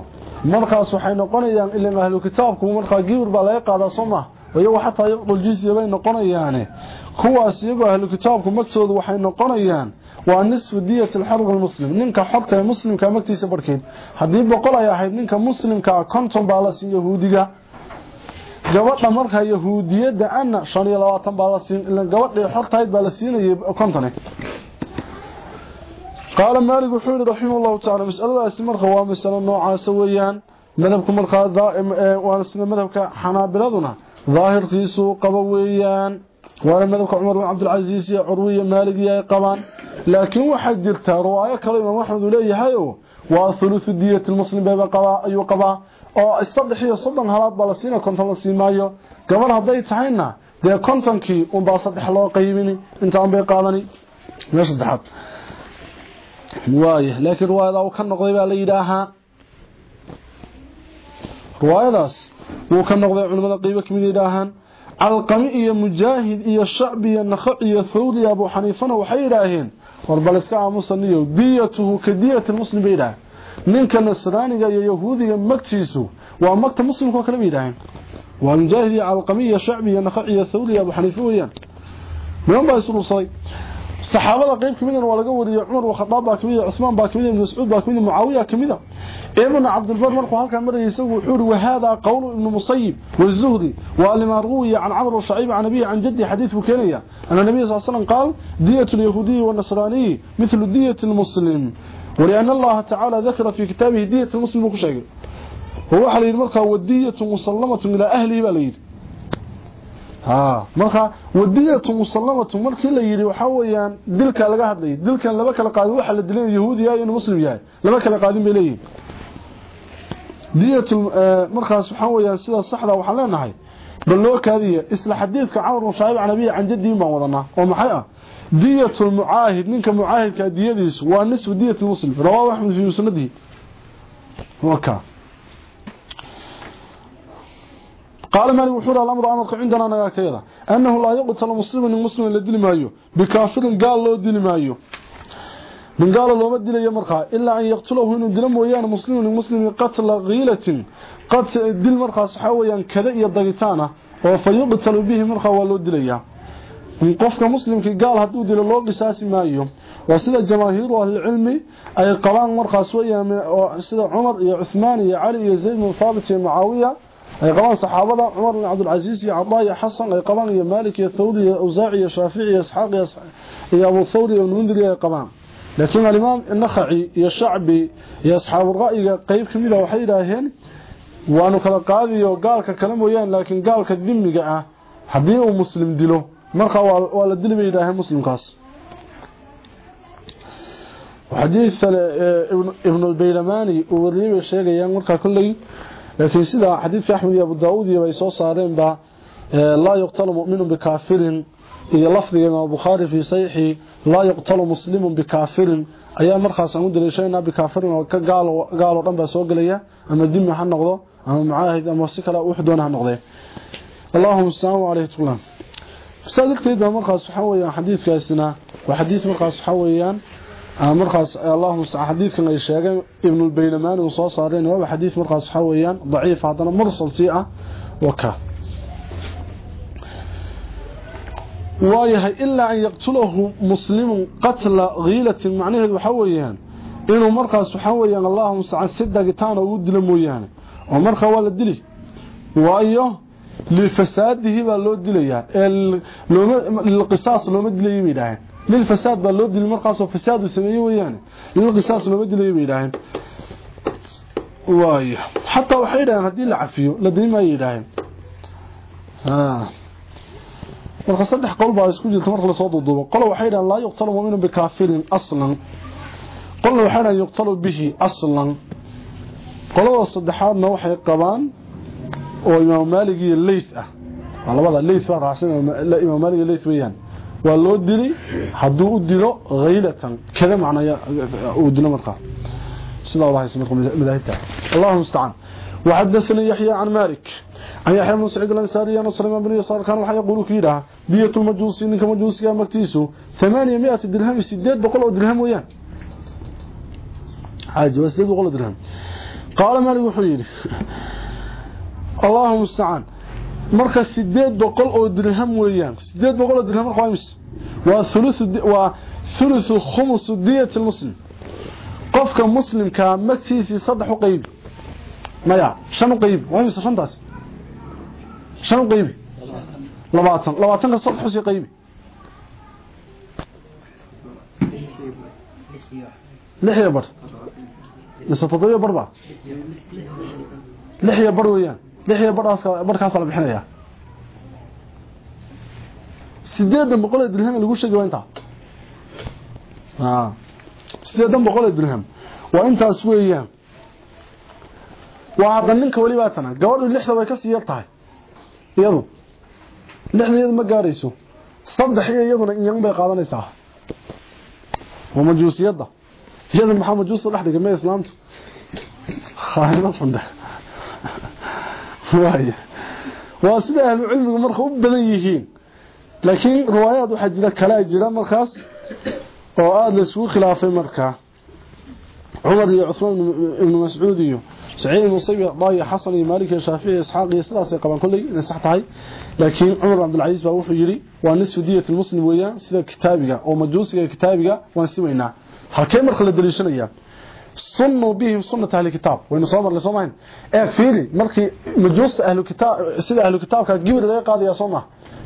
markaas waxay noqonayaan ilaa ahlu kitaabku markaa gibir baa laga qaadaa soma iyagu xataa yaqul jizya bay noqonayaane kuwaas iyagu ahlu kitaabku magtoodu waxay noqonayaan waa nisfu diyat alxarq almuslim ninka xorka ee muslimka magtiisa barkeed haddii boqol ay ahayd ninka muslimka konton baa la siin yahuudiga gabadha markaa yahuudiyadda ana shan iyo labaatan baa la siin ila gabadhii xortahayd baa la siinayay kontone قال مالك وحول رحمه الله تعالى مسألة اسمرخة ومسألة نوعا سويان مذهبكم مرخة وانسنا مذهبك حنابلتنا ظاهر كيسو قبويان وأنا مذهبك عمر بن عبد العزيز يا عروية مالك laakiin waxaa jirta riwaayo kale imaam axmed uu leeyahayo waa thuluthu diyati muslim bayba qabaa ayuu qabaa oo saddex iyo soddon halaad baa la siina konton la sii maayo gabadh hadday tahayna dee kontonkii unbaa saddex loo qaybini intaan bay qaadani meesha saddexaad waaya laakiin riwaayadaa uu ka noqday baa la yidhaahaa riwaayadaas wuu ka noqday culimmada qeybo ka mid yidhaahaan calqami iyo mujaahid iyo shacbi iyo nakhac iyo thawri abu waxay yidhaaheen war bal iska aamusaniyo diyatuhu ka diyati lmuslim bay yidhaaheen ninka nasraaniga iyo yahuudiga magtiisu waa magta muslimka oo kale bay yidhaaheen waa mujaahid iyo calqami iyo shacbi iyo nakhac iyo thawri abu xaniifa weeyaan niman baa isurursaday saxaabada qayb kamidana waa laga wariyay Umar wa Khattab baa kamid Uthman baa kamid Mas'ud baa kamid Muawiya kamid Ibn Abd al-Bar markuu halka marayay isagu wuxuu yiri wahada qawl ibn Musayyib wal-Zuhri wa al-Marwi an Amr wa Shu'ayb an Nabi an jaddi hadith bukanaya anna Nabi sallallahu alayhi wasallam قال دية اليهودي والنصراني مثل دية المسلم ولأن الله تعالى ذكر في كتابه دية المسلم وكشيء هو حليل مرقى ودية مسلمة إلى أهله بليد ها marka wadiyatu musallamatu markii la yiri waxa weeyaan dilka laga hadlay dilkan laba kala qaadi waxa la dilay yahuudi iyo muslim yahay laba kala qaadin bay leeyihiin diyatu markaas waxa weeyaan sida saxda waxa leenahay bal loo kaadiyo isla xadiidka Umar ibn Shaayib aan nabiy aan jaddi ma wadana oo maxay ah diyatu muaahid ninka muaahidka diyadiisu waa nisfu diyatu muslim rawahu ahmad fi musnadihi waka قال مالك وحور الأمر أمرك عندنا نغاكتيرا أنه لا يقتل مسلم من مسلم لدل مايو بكافر قال له دل مايو من قال له مدل يمرخا إلا أن يقتله إنه دل مويان مسلم من مسلم قتل غيلة. قتل دل مرخا صحاويا كذا يضغطانا وفيقتل به مرخا ولو دل من قفك مسلم قال هدو دل الله قساس مايو وسيدة جماهير أهل العلم أي قران مرخا سويا سيدة عمر يا عثمان يا علي يا زيد من ثابت يا معاوية ay qabaan saxaabada cumar bin cabdulcasiis iyo cadaa iyo xasan ay qabaan iyo maalik iyo thawri iyo awsaaci iyo shaafici iyo isxaaq iyo abu thawri iyo mundir ay qabaan. Laakiin alimaam nakhaci iyo shacbi iyo asxaabu ra'yiga qayb ka mid ah waxay yidhaaheen waanu kala qaadiyo gaalka kale mooyaan laakiin gaalka dimiga ah haddii uu muslim dilo. Markaa waa la dili bay yidhaaheen muslimkaas. Xadiidkan ibnu bayramani uu wariyey bay sheegayaan saareen ba la yuqtalu mu'minun bikafirin iyo lafdiga Imam Bukhari fi sahihi la yuqtalu muslimun bikafirin ayaa markaas aan u dileeshaynaa bikafirin oo ka gaalo gaalo dhan ba soo galaya ama dimi ha noqdo ama mucaahid ama si kale wax doona ha noqday Allahumma sallu alayhi wa sallam sadaqteeda markaas waxa weeyaan xadiidkaasina waa xadiis markaas waxa weeyaan Ah, markaas eh, allahumma sax xadiidkan ay sheegay ibn al-baylaman uu soo saareen waa xadiis markaas waxa weeyaan daciif hadana mursal si ah. Waka. Waayahay ilaa an yaqtulahu muslimun qatla khiilatin macnaheedu waxa weeyaan inuu markaas waxa weeyaan allahumma sax si dagitaan ugu dilo mooyaane. Oo marka waa la dili. Waayo lifasaadihi baa loo dilayaa. El looma liqisaas looma dilayay midaan dilay bay yidhaaheen waayo xataa waxay yidhaheen haddii la cafiyo la daymaay yidhaaheen marka saddex qol baa isku jirta marka lasoo duuduubo qolo waxay yidhaheen laa yuqtalu mu'minu bikaafirin aslan qolna waxay yidhaheen yuqtalu bihi aslan qolada saddexaadna waxay qabaan oo imaam maalig iyo leyth ah waa labada leyth baa raacsan imaam maalig iyo leyth weeyaan hadduu u dilo haylatan kada macnaya uu dilo markaa. Sida الله يسمى مذاهبته الله المستعان وحدثني يحيى عن مالك عن يحيى بن سعيد الانصاري ان سليمان بن يسار كان وحي يقول كيدا دية المجوسي انك مجوسي مكتيسو 800 درهم سديد بقول درهم ويان حاجة وسديد بقول درهم قال مالك وحيري الله المستعان marka 8 boqol oo dirham weeyaan 8 boqol oo dirham imis waa thuluth waa thuluth khums diyat almuslim qofka muslimka magtiisii saddex u qaybi maya shan u qaybi waa imisa shantaas shan u qaybi labaatan labaatanka saddex usii qaybi lix iyo bar mise toddobiyo bar ba lix iyo bar weeyaan lix iyo barkaas la bixinayaa sideedan boqol ee dirham lagu sheegi waa intaa sideedan boqol ee dirham waa intaas weeyaan waa hadda ninka weli baa tana gabadhu lixda way ka sii yar tahay iyadu lixda iyadu ma gaarayso saddex iyo iyaduna inyan bay qaadanaysaa waa majuusiyadda iyada maxaa majuusta dhex dhigay ma islaamtu khaanimad xunda waa sida ahlu cilmigu marka u badan yihiin. Laakiin riwaayaad waxaa jira kale jira markaas oo aada la isugu khilaafay markaa cumar iyo cuثmaan ibnu mascuud iyo saciid ibn musayb daaya xasan iyo maalik iyo shaafici iyo isxaaq iyo sidaas ay qabaan. Kolley inay sax tahay. Laakiin cumar cabdilcasiis baa wuxuu yidhi waa nisfu diyat weeyaan sida kitaabiga oo majuusiga kitaabiga waan si weynaa halkee marka la daliishanaya waynu soo marnay soo mahayn ee fiiri markii majuusta ahlu kitaab sida ahlu kitaabka gibir laga qaadaya soo maha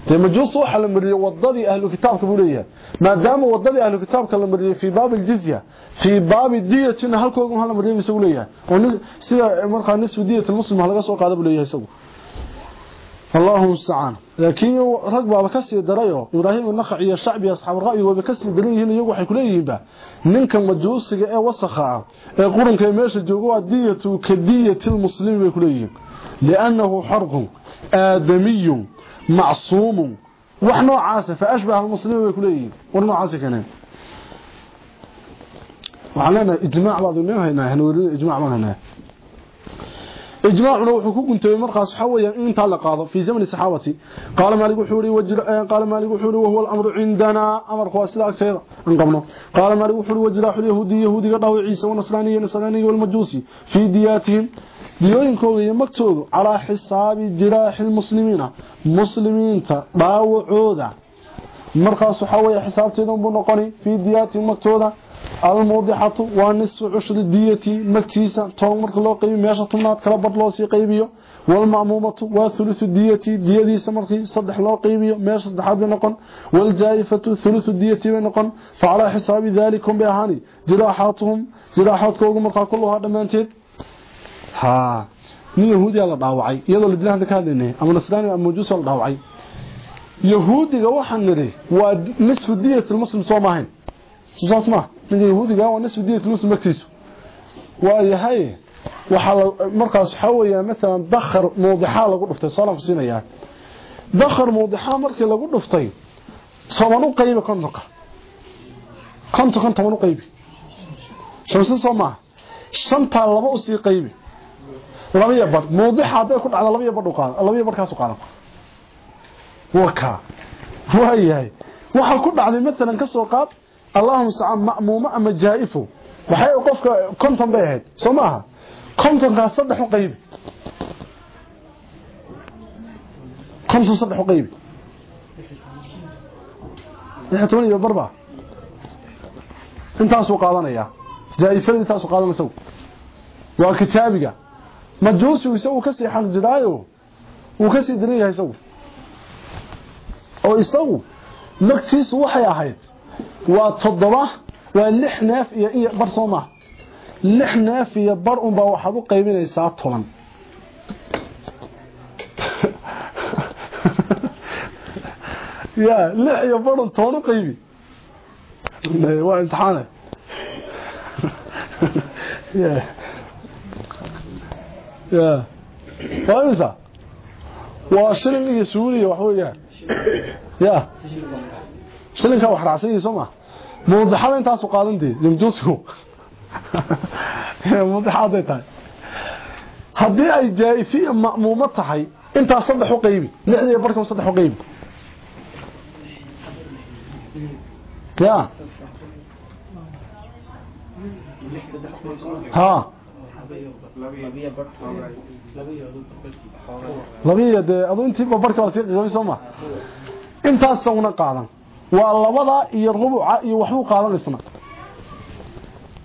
dee majuusta waxaa la mariyey wadadii ahlu kitaabka buu leeyahay maadaama wadadii ahlu kitaabka la mariyey fii baabi aljizya fii baabi diyatina halkooga ha la mariyay isagu leeyahay oo sida markaa nisfu diyat muslim laga soo qaada buu leeyahay isagu allahu mustacaan laakiin rag baaba ka sii darayo ibraahim naqac iyo shacbi asxaab ra'yi waba ka sii daran yihiin iyagu waxay ku leeyihiinba ninka majuusiga ee wasakha ah ee qurunka meesha joogo waa diyatu ka diyati lmuslimi bay ku leeyihiin. Liannahu xarqun aadamiyun wax noocaasa ah, fa ashbaha almuslimi bay ku leeyihiin. War noocaasa kane ijmaac baad inoo haynaa ijmaac baan haynaa إجماعنا وحكو كنت مرقص حويا إن تعلق في زمن الصحابة. قال مالك وحوري وجر قال مالك وحوري وهو الأمر عندنا. أمر خواص لا أكثر. أنقمنا قال مالك وحوري وجراح اليهودي يهودي قضاه عيسى ونصراني نصراني والمجوسي في دياتهم. ديوين كوغي مكتوب على حساب جراح المسلمين. مسلمين باوعودا. مرقص حويا الموضحة ونصف عشر ديتي مكتيسة. طول مرك لو قيبي ميشا طمات كلا بد لو سي قيبيو والمأمومة وثلث ديتي ديديسة مركي صدح لو قيبيو ميشا صدحات بنقن والجائفة ثلث ديتي بنقن فعلى حساب ذلك بأهاني. جراحاتهم جراحات كوغو مرقا كلها دمانتيد ها. من يهودي الله داوعي يدو لدينا هذا كهديني أما نصراني أما مجوس الله داوعي يهودي وحن نري. ونصف دية المسلم صوماهين سوساس ما ninka yahuudiga waa nisbi diinta muslim magtiisu waa yahay waxaa markaas waxaa weeyaa maalan dakhar mawdixaa lagu dhuftay soolan kusiinayaa dakhar mawdixaa markii lagu dhuftay toban u qaybi kontonka kontonkan toban u qaybi shamsi soo maaha shantaa laba usii qaybi laba iyo badh mawdixa hadday ku dhacda laba iyo badh qaada laba iyo badhkaasu qaadan waka waa yahay waxaa ku dhacday maalan ka soo qaad اللهم استعان مأمومة أما جائفه وحي قفك كنتم بيهد. سماها كنتم كان صدح قيب كنتم صدح قيب يحتوني ببربع انت اسوق قادنا يا. جائفة انت اسوق قادنا سو وكتابك مجوسي ويسوي كسي حق جدايو. وكسي دنيا يسوي. أو يسوي. نكتيس وحي waa neef iyo bar unbaa waxaad u qaybinaysaa toban ya lix iyo barun toban u qaybi waa imtixaane ya ya waa imisa waa shilin iyo suuliya wax weeyaan ya shilinkaa wax raacsan soo ma mudaxada intaasu qaadantee jimjuusku mudaxaday tahay haddii ay jaa-ifi ma'muumo tahay intaas saddex u qaybi lixdiiyo barkan saddex u qaybi ya ha labiyo dee adu intiiba barka waa sii qiimay soo ma intaas una qaadan waa labada iyo rubuca iyo waxbuu qaadanaysna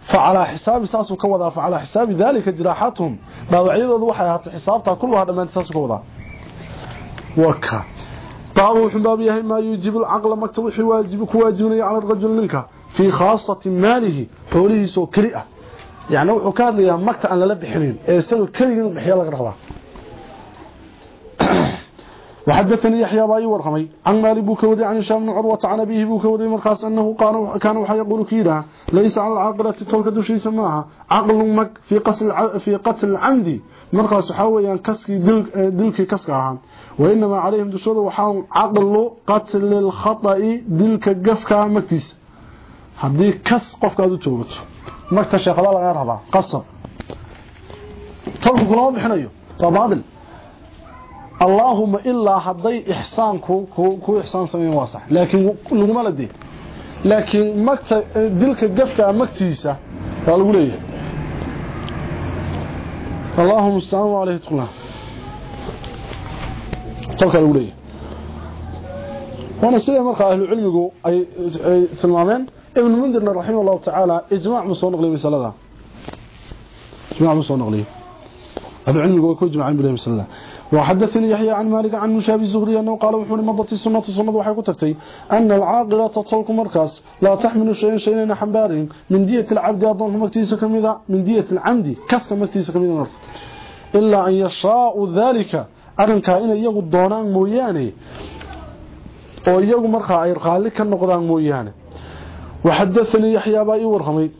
فعلى حساب ساسو كودا فعلى حساب ذلك جراحاتهم dhaawacyadoodu waxay ahaatay xisaabta kulluha dhamaan saas ku wada waka taawu xubab yahay ma yujibu al-aql maktab wixii waajib ku waajibnay ala rajul ninka fi khaasati maalihi xoolihiisu kali ah yaani wuxuu ka hadlayaa makta aan la bixinin ee isagu kaligiin bixiya laga rabaa وحدثني يحيى باي ورقمي عن مالك بوكودي عن هشام بن عروة عن أبيه بوكودي من خاص أنه كان وحا يقول كيدا ليس على العاقلة تلك دوشي سماها عقل مك في قتل في قتل عندي من خاص حاويا كسكي دلك كسكها وإنما عليهم دشود وحاهم عقل قتل الخطأ دلك قفكا مكتيس هدي كس قفكا دو توبت مكتا شيخ الله غير هذا قصر تلك كلهم بحنيو فبادل اللهم إلا هدي إحسانكو كو إحسان سمين واسح لكن لغما لدي لكن مكتا دلك قفكا مكتيسة. قالوا ليه اللهم استعانوا عليه تقنا تلك الأولية وأنا سيدة مرقى أهل العلم أي سلمامين ابن منذر رحمه الله تعالى إجماع مصور نقلي بسالة إجماع مصور نقلي. أهل العلم يقول جماعين بالله بسالة وحدثني يحيى عن مالك عن مشابه الزهري أنه قال وحوني مضت السنة السنة وحي كتبتي أن العاقلة تطلق مركز لا تحمل شيئا شيئا حنبار من دية العبد أظن مكتيسة كمذا من دية العمد كسك مكتيسة كمذا نرف إلا أن يشاء ذلك. أرنكا إن يغو الدونان موياني. oo iyagu markaa ay qaali ka noqdaan mooyaane وحدثني يحيى بأي ورهمي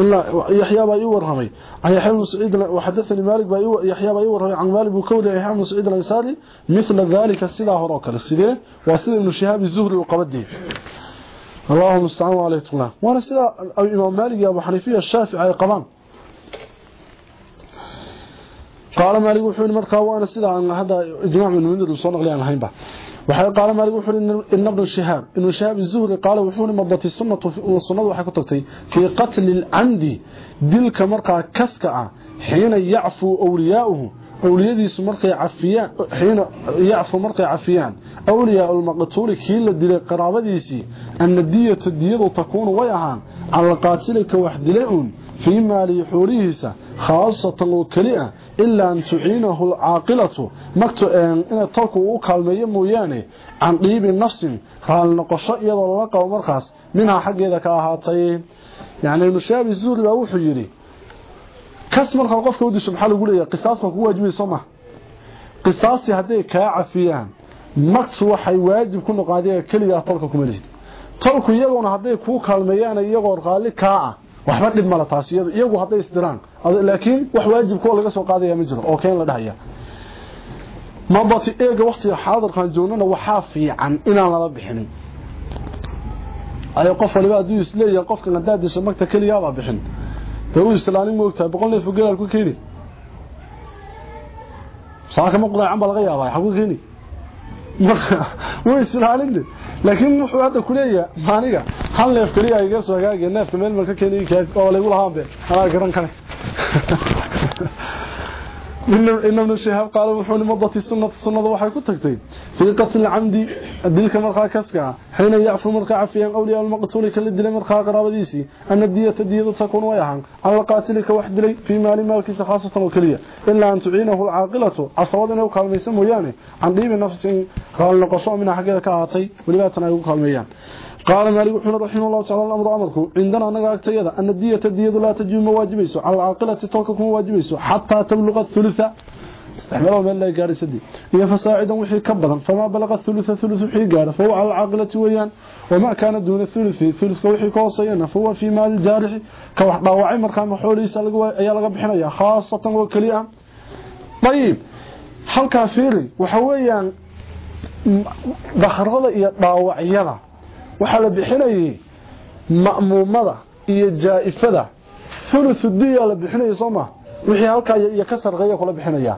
إلا يحيى باي ورهمي عن يحيى بن سعيد وحدثني مالك باي يحيى باي ورهمي عن مالك بكود يحيى بن سعيد الأنصاري مثل ذلك السيدة هروكل السيدة وسيده ابن شهاب الزهري وقبدي اللهم استعان عليه تعالى وأنا سيدة الامام مالك يا أبو حنيفة الشافعي قبان. قال مالك وحول مرقا وأنا سيدة هذا إجماع من منذر وصنق لي عن waxay qaala maalik wuxuu in ibn shihab in shihab az-zuhri qaala wuxuu madati sunnatu wa sunnadu waxay ku tagtay fi qatl al-amdi dilka marka kaska ah xiina ya'fu awliyaahu awliyadiisu markay cafiyaan xiina ya'fu markay cafiyaan awliyaa al-maqtul kiila dilay qaraabadiisi an diyatu diyadu takunu way ahaan ala qatilka waxdilaun tu'inahu al-aqilatu maktu in talku uu kalmeeyo mooyaane aan dhiibi nafsin qaal noqosho iyadoo la qabo markaas minha xageeda ka ahaatay yaani mushabi zuuri baa wuxuu yiri kas marka qofka uu disho maxaa lagu leeyahay qisaas ma ku waajibay soma qisaasi haday ka cafiyaan maktu waxay waajib ku noqodeen kaliya talka kuma leeyahay talku iyaguna haday ku kalmeeyaan iyagoo qaali ka ah waxba dhib mala taas iyagu haday isdiraan. Laakiin wax waajib ko laga soo qaadaya ma jiro oo keen la dhahaya. Madati eega waqtiga xaadirkan joognana waxaa fiican inaan lala bixinin. Ay qof waliba aduu is leeyahay qofka qadaadisha magta kaliya baa bixin. Dawuu islaanin moogtaa boqol neef gelaal ku keeni. Saaka ma qudaacan baa laga yaabaa xagu keeni. Wuu islaalin laakiin wuxuu hadda ku leeyahay maaniga hal neef kaliya iga soo hagaagay neefka meel ma ka keeni oo lagu lahaanbe anaa garan kale إن ابن الشهاب قال وحون مضت السنة السنة وحي كتكتي في قتل العمد الدلك مرقى كسكا حين يعفو مرقى عفيا أولياء المقتول كل الدل مرقى قرابة ديسي أن الدية الدية تكون ويحن على قاتلك وحد لي في مال مالكس خاصة وكلية إلا أن تعينه العاقلة عصوادنا وقال ميسمه يعني عن قيب النفس قال نقصوا من حقيقة كهاتي ولباتنا يقال ميان قال مالك وحنا رحمه الله تعالى الأمر أمركم. عندنا أنك أكتيدا أن الدية الدية لا تجي مواجبيسو على العاقلة توككم مواجبيسو حتى تبلغ الثلثة استحملوا من لا يقاري سدي هي فصاعدا وحي كبرا. فما بلغ الثلث ثلث وحي قاري فهو على العاقلة ويان. وما كان دون الثلث ثلث وحي كوصينا فهو في مال الجارح. كوح ضاوعي مركان محوليسا ayaa laga bixinaya khaasatan oo kaliya طيب. halka fiiri waxa weeyaan dakhrada iyo waxa la bixinayay ma'muumada iyo jaaifada. Thuluth diya la bixinayay Soomaa wixii halka iyo ka sarqeeya kula bixinaya.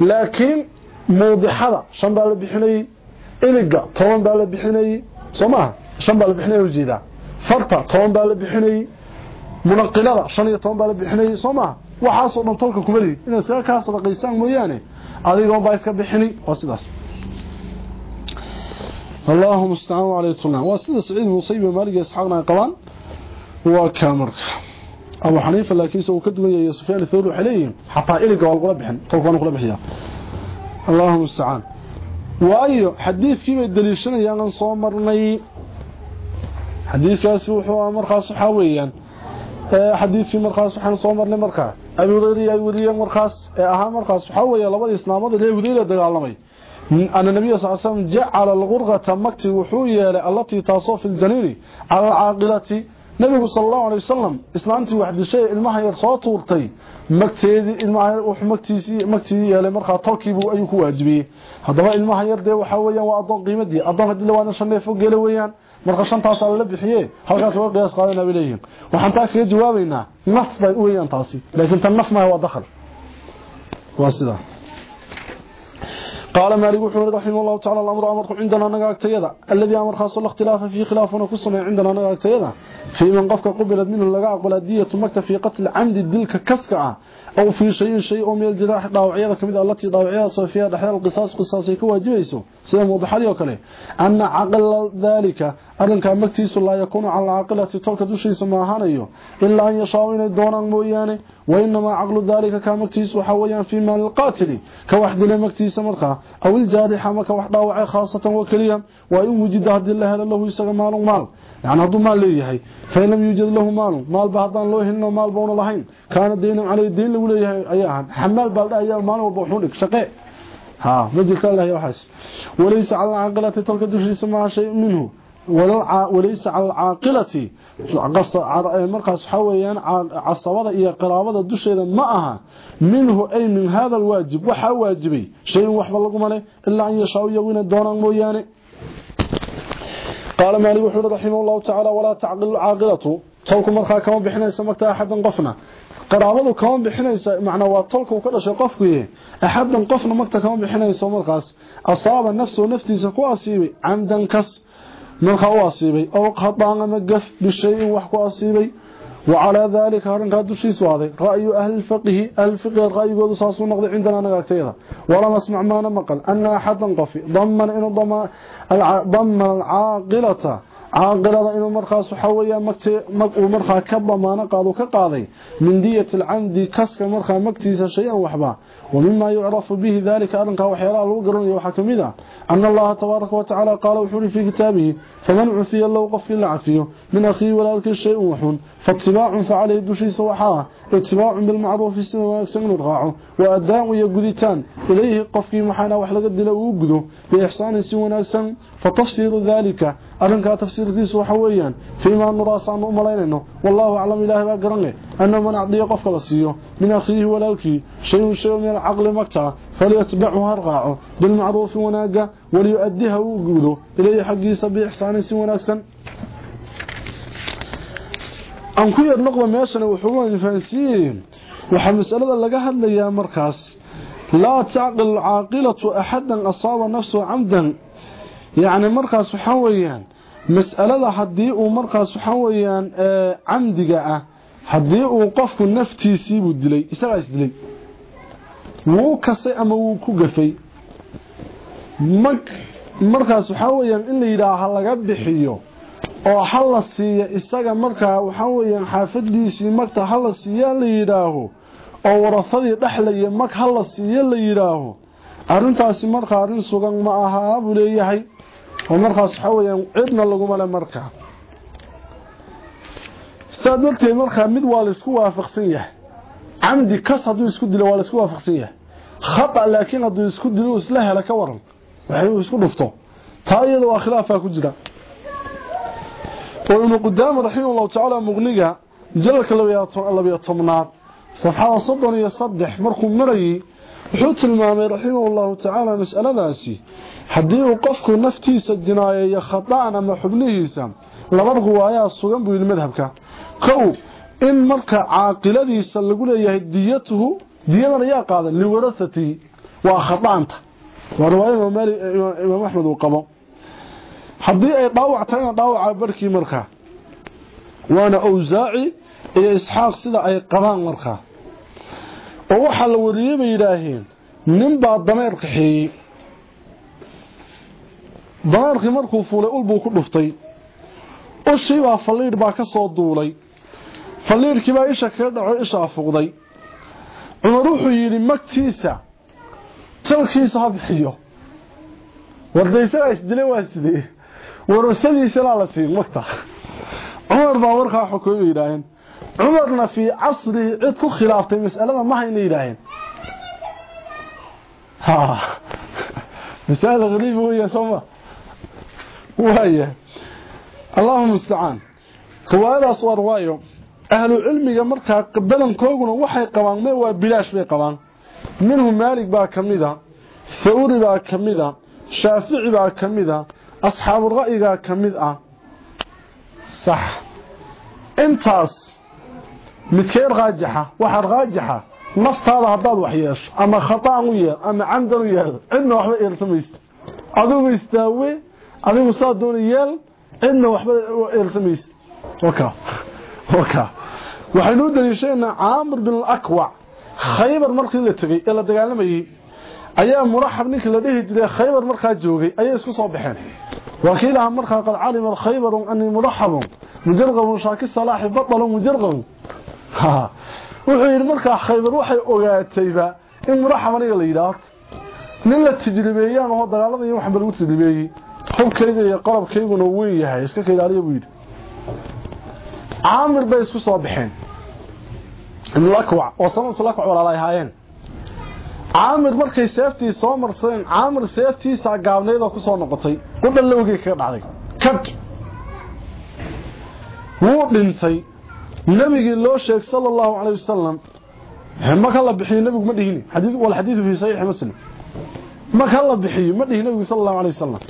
Laakiin muudixada shan baa la bixinayay. Iliga toban baa la bixinayay. Soomaa shan baa la bixinayay ujeeda farta toban baa la bixinayay. Munaqilada shan iyo toban baa la bixinayay. Soomaa waxaas oo dhan tolka kuma leeyahay inay saga ka sadaqaystaan mooyaane adiga baa iska bixini. Oo sidaas اللهم استعان عليه الطلع واسد سعيد مصيب مالك اسحاقنا قوان وكامرك ابو حنيفه لكن سو كدغن يا سفيان الثوري عليه حتى الى قال قلب بخن توكون قلب بخيا اللهم استعان واي حديث كيف دليشن يان سو مرني حديث كاس وحو مرخص حويان حديث في مرخص وحن سو مرني مرخا ابي ودري ابي ودري مرخص اها مرخص حويا لبدي اسلامود lee wadayla dagaalamay أن النبي صلى الله عليه وسلم جعل الغرغة مكتي وحوية التي تصو في الجنين على العاقلة. نبي صلى الله عليه وسلم إسلامتي واحد الشيء المها يرصوت ورطي. مكتي المها وحمكتي مكتي يلي مرخى تركيب أيوك واجبي. هذا المها يردي وحوية وأضان قيمتي. أضان هدي لوانا شنة فوق قلويان marka shantaas la bixiyay halkaas waa qiyaas qaadana bilayeen waxaan taa kaga jawaabaynaa naf bay u weeyaan taasi laakiin tan naf قال مالك وحمد رحمه الله تعالى الأمر أمركم عندنا نقاكتيدا الذي أمر خاص الاختلاف فيه خلافنا كسنا عندنا نقاكتيدا في من قفك قبلت منه لقاء قبل الدية مكت في قتل عمد الدلك كسكعة. أو في شيء شيء من الجراح ضاوعية كمدة التي ضاوعية صوفيا دحيال القصاص قصاصي كوا جيسو سيدا موضح لي وكله أن عقل ذلك أرنك مكتيس لا يكون على العاقلة تلك دوشي سماهانيو. إلا أن يشاء إني دونا موياني. وإنما عقل ذلك كمكتيس وحويا في مال القاتل. كوحد لمكتيس مرقى. أو الجارح ما كوحد ضاوعي خاصة وكليا. وإن وجد هدي الله له يسغى مال مال يعني هذا مال ليه فإن لم يوجد له مال. مال بهدان له إنه مال بون لهين. كان دين عليه دين ليه أيها حمال بالده أيها مال وبوحونك. شقاء ها مجلك الله يوحس وليس على العاقلة تلك دوشي ما شيء منه. وليس على العاقلة. مركز حويان عصوات إيا قرابة دوشي معها منه أي من هذا الواجب. وحواجبي شيء وحفظ لكم عليه. إلا أن يشعوا يوين الدونان موياني. قال ماني وحفظ رحمه الله تعالى ولا تعقل العاقلة. تلك مركا كمان بحنا يسمكت أحدا قفنا. قرابة kaan bixinaysa macna waa tolku شيء dhashay qofku yahay ahadan qofna magta kaan bixinaysa markaas asaba nafsu naftiisa ku marka uu asiibay oo qadaan ama gaf bishay wax وعلى ذلك هرنك دشيس واضي رأي أهل الفقه الفقه رأي قد صاصوا نقضي عندنا نقاكتيدا ولا نسمع ما نمقل. أن أحدا قفي ضمن إنه ضمن العاقلة. Caaqilada inuu markaas waxa weeyaan uu markaa ka damaano qaado ka qaaday min diyat alcamdi kaska markaa magtiisa shay-an waxba ومما يعرف به ذلك أرنك وحيالا الوقرن وحكمنا أن الله تبارك وتعالى قال وحوري في كتابه فمن عفي الله قف الله عفيه من ولا لك الشيء وحون فاتباع فعليه دشي سوحاه اتباع بالمعروف السنة ويكسن الغاعه وأداء يقذتان إليه قفكي محانا وحلق الدل وقذه بإحسان سوى أكسن فتفسير ذلك أرنك تفسير كيس وحويا فيما نراس عن أمالينه والله أعلم إله بأقرنه أنه من أعطيه قفك بسيه من أخيه ولا لك شيء شيء من العقل مكتا فليتبعها رغاعه بالمعروف وناقه وليؤديها وقوده إليه yar noqdo meeshana wuxuu waan fahansiin waxa mas'alada laga hadlayaa markaas la taqil aqilatu ahadan asaba nafsu amdan yaani markaas waxa weeyaan mas'alada hadii uu markaas waxa weeyaan amdiga ah hadii uu qofku naftiisii buu dilay isaga is dilay wuu kasay ama wuu ku gafay. Mag markaas waxaa weyaan in la yidhaaha laga bixiyo oo ha la siiya isaga markaa waxaa weyaan xaafadiisii magta ha la siiya la yidhaaho oo warafadii dhexlaya mag ha la siiyo la yidhaaho. Arrintaasi markaa arrin sugan ma ahaa buu leeyahay. Oo markaas waxaa weyaan cidna laguma le markaa sidaad darteed markaa mid waa la isku waafaqsan yahay عمدي كسد يسكو دلو ولا اسكو وافقسيه. خطأ لكن قد يسكو دلو اسله لك ورن يعني وحلو يسكو دفتو تايد واخلافا كجدا قول قدام رحيم الله تعالى مغنيا جلك الله يا الله يا تمنا صفحة يصدح مركم مري وحوت المامي رحيم الله تعالى نسأل ناسي. حدي وقفك نفتي سجنايه يا خطا أنا محبليسا لبد هوايا سوغن بو المذهبك كو in marka caaqiladiisa lagu leeyahay diyatuhu diyadan ayaa qaadan liwarasatihi waa khata'anta waa riwaaya imaam axmed uu qabo. Haddii ay dhaawac tahayna dhaawaca barkii markaa waana awsaaci iyo isxaaq sida ay qabaan markaa oo waxaa la wariyey bay yidhaaheen ninbaa dameer kaxeeyey. Dameerkii markuu fuulay ulbuu ku dhuftay. Ushiibaa falliidh baa ka soo duulay فليركي با إشا كردعو إشا فقضي ونروحو يلي مكتيسة تلكي صابحيو والدي سلا يسدلي واسدي ورسلي سلا لسي مكتا عمر با ورخا حكوم إلهين عمرنا في عصر عدكو خلافة مسألة ما هين إلهين ها مسألة غريبة هي سوما وهي اللهم استعان قوالة صور وايوم ahlu cilmiga markaa badankooguna waxay qabaan me waa bilaash bay qabaan. Minhu maalig baa ka mida thawri baa ka mida shaafici baa ka mid ah sax. Intaas midkeed raajixa waxaa raajixa naftaada haddaad wax yeesho ama khataan u yeel ama camdan u yeel cidna waxba eelsamaysa adigu istaawe adigu saa yeel cidna waxba eelsamaysa waka waka waxaynu u daliishaynaa caamir bin alakwac khaybar markii la tegey ee la dagaalamayey ayaa muraxab ninkii la dhihi jiray khaybar markaa joogay ayay isku soo baxeen wakiilaha markaa qad calima khaybaru anii muraxabun mujarqabun shaaki salaaxi batalun mujarqabun wuxuu yidhi markaa khaybar waxay ogaatayba in muraxab aniga la yidhaahdo nin la tijribeeyaan oo dagaalada iyo waxba lagu tijribeeyey hubkayga iyo qalabkayguna weyn yahay iska ka ilaaliya buu yidhi caamir bay isku soo baxeen ibnulakwac oo samamtulakwac walaalay ahaayeen. Caamir markay seeftii soo marsadeen caamir seeftiisa gaabnaydoo ku soo noqotay qudhan lowgii kaga dhacday. Kad wuu dhintay. Nabigii loo sheeg sala allahu calay wasalam maka la bixiyo nabigu ma dhihini. Walxadiidu fii saxiixi muslim. Maka la bixiyo ma dhihi nabigu sala allahu wasalam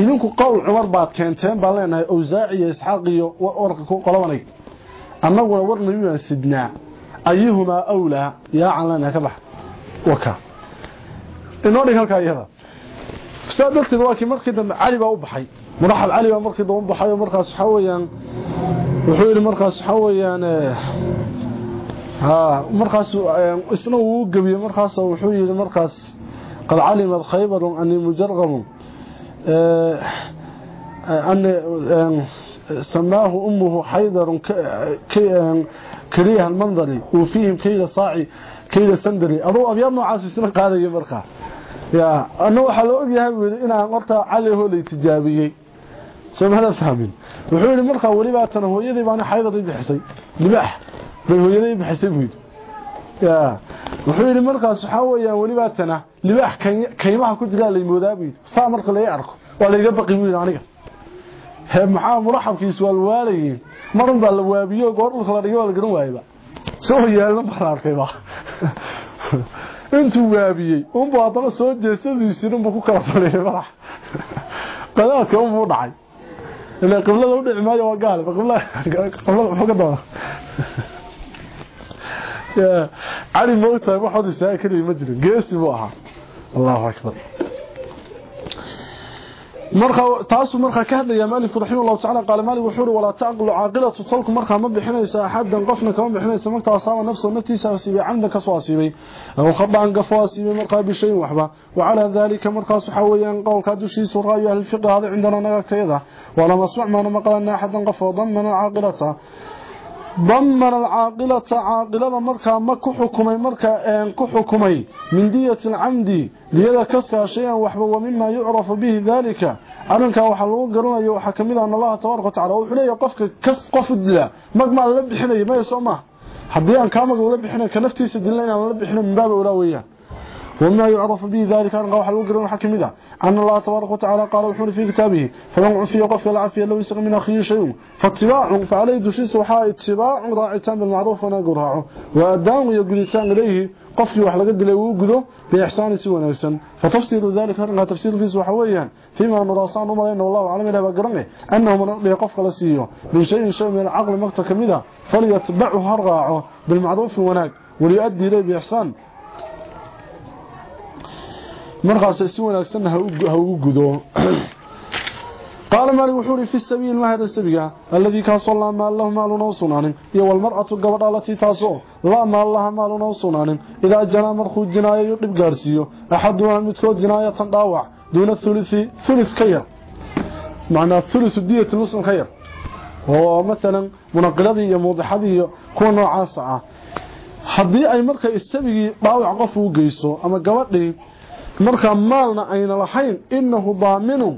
idinku qowl cumar baad keenteen baan leenahay awsaaci iyo isxaaq iyo warka ku qolabanay annaguna war nabiyaan sidnaa ayuhumaa awlaa yaacan leenahay ka bax waka inoo dhig halkaa iyada saa darteed waa kii markii dambe cali baa u baxay madaxab cali baa markii dambe u baxay oo markaas waxaa weeyaan wuxuu yidhi markaas waxaa weeyaan markaas isna wuu gebiyey markaas wuxuu yidhi markaas qad calimad khaybarun anii mujarqabun أن سماه أمه حيدر كريه المنظري وفيهم كيد صاعي كيد سندري. أضو أبيض نوعاس سنة قادة يمرقى يا أنه حلو أبيها إنا مرتا عليه لي تجابيي سوف هذا فهمين. وحولي مرقى ولباتنا هو يدي بانا حيدر بحسي لباح بل هو يدي بحسي بيد يا وحولي مرقى سحاويا ولباتنا لباح كيماها كجلا لي مودابيد صار مرقى لا يعرقه waa layga baqi wiil aniga he maxaa muraxabkiis waa waalayeen marin baa la waabiyo goor dhulka la dhigay waa la garan waayba soo yeelna baraarkayba intuu waabiyey unbu haddana soo jeesadiisii unbu ku kala fadhiyay madax qadaadka unbuu dhacay. Ilaa qiblada u dhici maayo waa gaale qiblada muxuu ka doona cali ma geesi buu ahaa. Allahu marka taasu marka ka hadlaya maalif raximahullahu ta'ala qaal maalif wuxuu wala taqlu aqilatu salku marka ma bixinaysa ahadan qofna kama bixinaysa marka asaaba nafsu naftiisa asiibay camda ka soo asiibay oo khabaan gafo asiibay marka bishay waxba wala dhalika markaas waxa weeyaan qowlka dushiisu raayo ahli fiqh hada cindana nagagtayda wala masmac ma maqalna ahadan qafo damana alcaaqilata caaqilada markaa ma ku xukumay markaa een ku xukumay min diyati alcamdi diyada kaskaa shay-an waxba wa mima yucrafu bihi daalika arrinkaa waxaa lagu garanayo waxaa ka mid ah an allaha tabaaraka wa tacala wuxuu leeyahy qofka kas qof dila mag maa lala bixinaya maya soo maaha haddii aan kaa mag bixina ka naftiisa dilna inaan lala bixino minbaaba olaa weeyaan. وما يعرف به ذلك أن قوح الوقر المحكم ذا أن الله تبارك وتعالى قال وحول في كتابه فمن عفية وقف العفية لو يسق من أخيه شيء. فاتباع فعليه دشيس وحاء اتباع راعتان بالمعروف ونقرعه وأدام يقلتان إليه قفل وحل قد لو يقضه بإحسان سوى نفسا فتفسير ذلك أنها تفسير في سوحويا فيما نراسان أمر أن الله عالمين أبقرنه أنه من أقضي قفل سيئه من شيء شيء من العقل مقتكم ذا فليتبعه هرغاعه بالمعروف ونقر وليؤدي إليه بإحسان. Si wanaagsan ha ugu gudo قال مالك وحوري في السبيل ما هذا السبيل. الذي كان صلى ما الله مال وصنان يا والمرأة قبل التي تاسو لا ما الله مال وصنان إذا جنا مرخو جناية يقب قارسيو. أحدها متكو جناية تنضاوع دون الثلث ثلث كير معنى ثلث الدية المسلم كير هو مثلا منقلذي موضحذي كون نوعا سعى haddii ay marka istabigii dhaawac qof u geyso ama gabadhii marka maalna ayna lahayn innahu daaminun.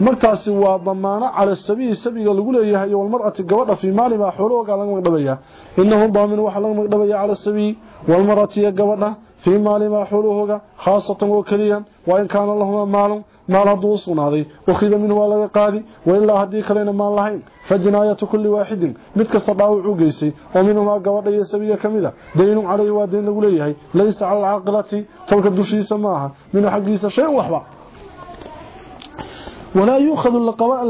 Markaasi waa damaano cala sabiyi sabiga lagu leeyahay iyo walmar'ati gabadha fii baa xoolahooga laga magdhabaya innahu daaminu waxaa laga magdhabaya cala sabiyi walmar'ati iyo gabadha في مال ما حلوة خاصة وكليا وإن كان الله ما مال مال دوس ناضي وخذ منه ولا قاضي وإلا هديك لنا مال لهين. فجناية كل واحد. مثل صباو عقيسي ومنهما قوات أي سبيل كمذا دين عليه ودين أوليه ليس على العقلة تلك الدوشي سماها. من حقيس شيء وحبا. Walaa yuukhadu